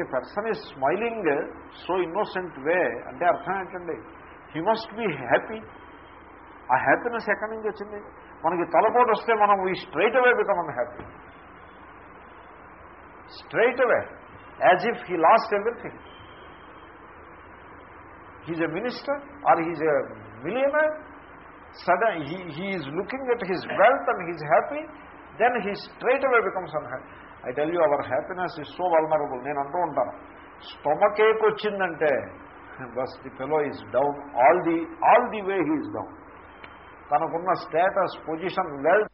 a person is smiling so innocent way అంటే అర్థం ఏంటండి? హీ మస్ట్ బీ హ్యాపీ ఆ హ్యాపీనెస్ ఎక్కడి నుంచి వచ్చింది? మనకి తలపోటు వస్తే మనం ఈ straight away become unhappy straight away as if he lost everything he's a minister or he's a millionaire sudden he is looking at his wealth and he's happy then he straight away becomes unhappy I tell you our happiness is so vulnerable నేను అంటూ ఉంటాను. స్టొమకేక్ వచ్చిందంటే bus the fellow is down all the all the way he is down తనకున్న స్టేటస్ పొజిషన్ వెల్త్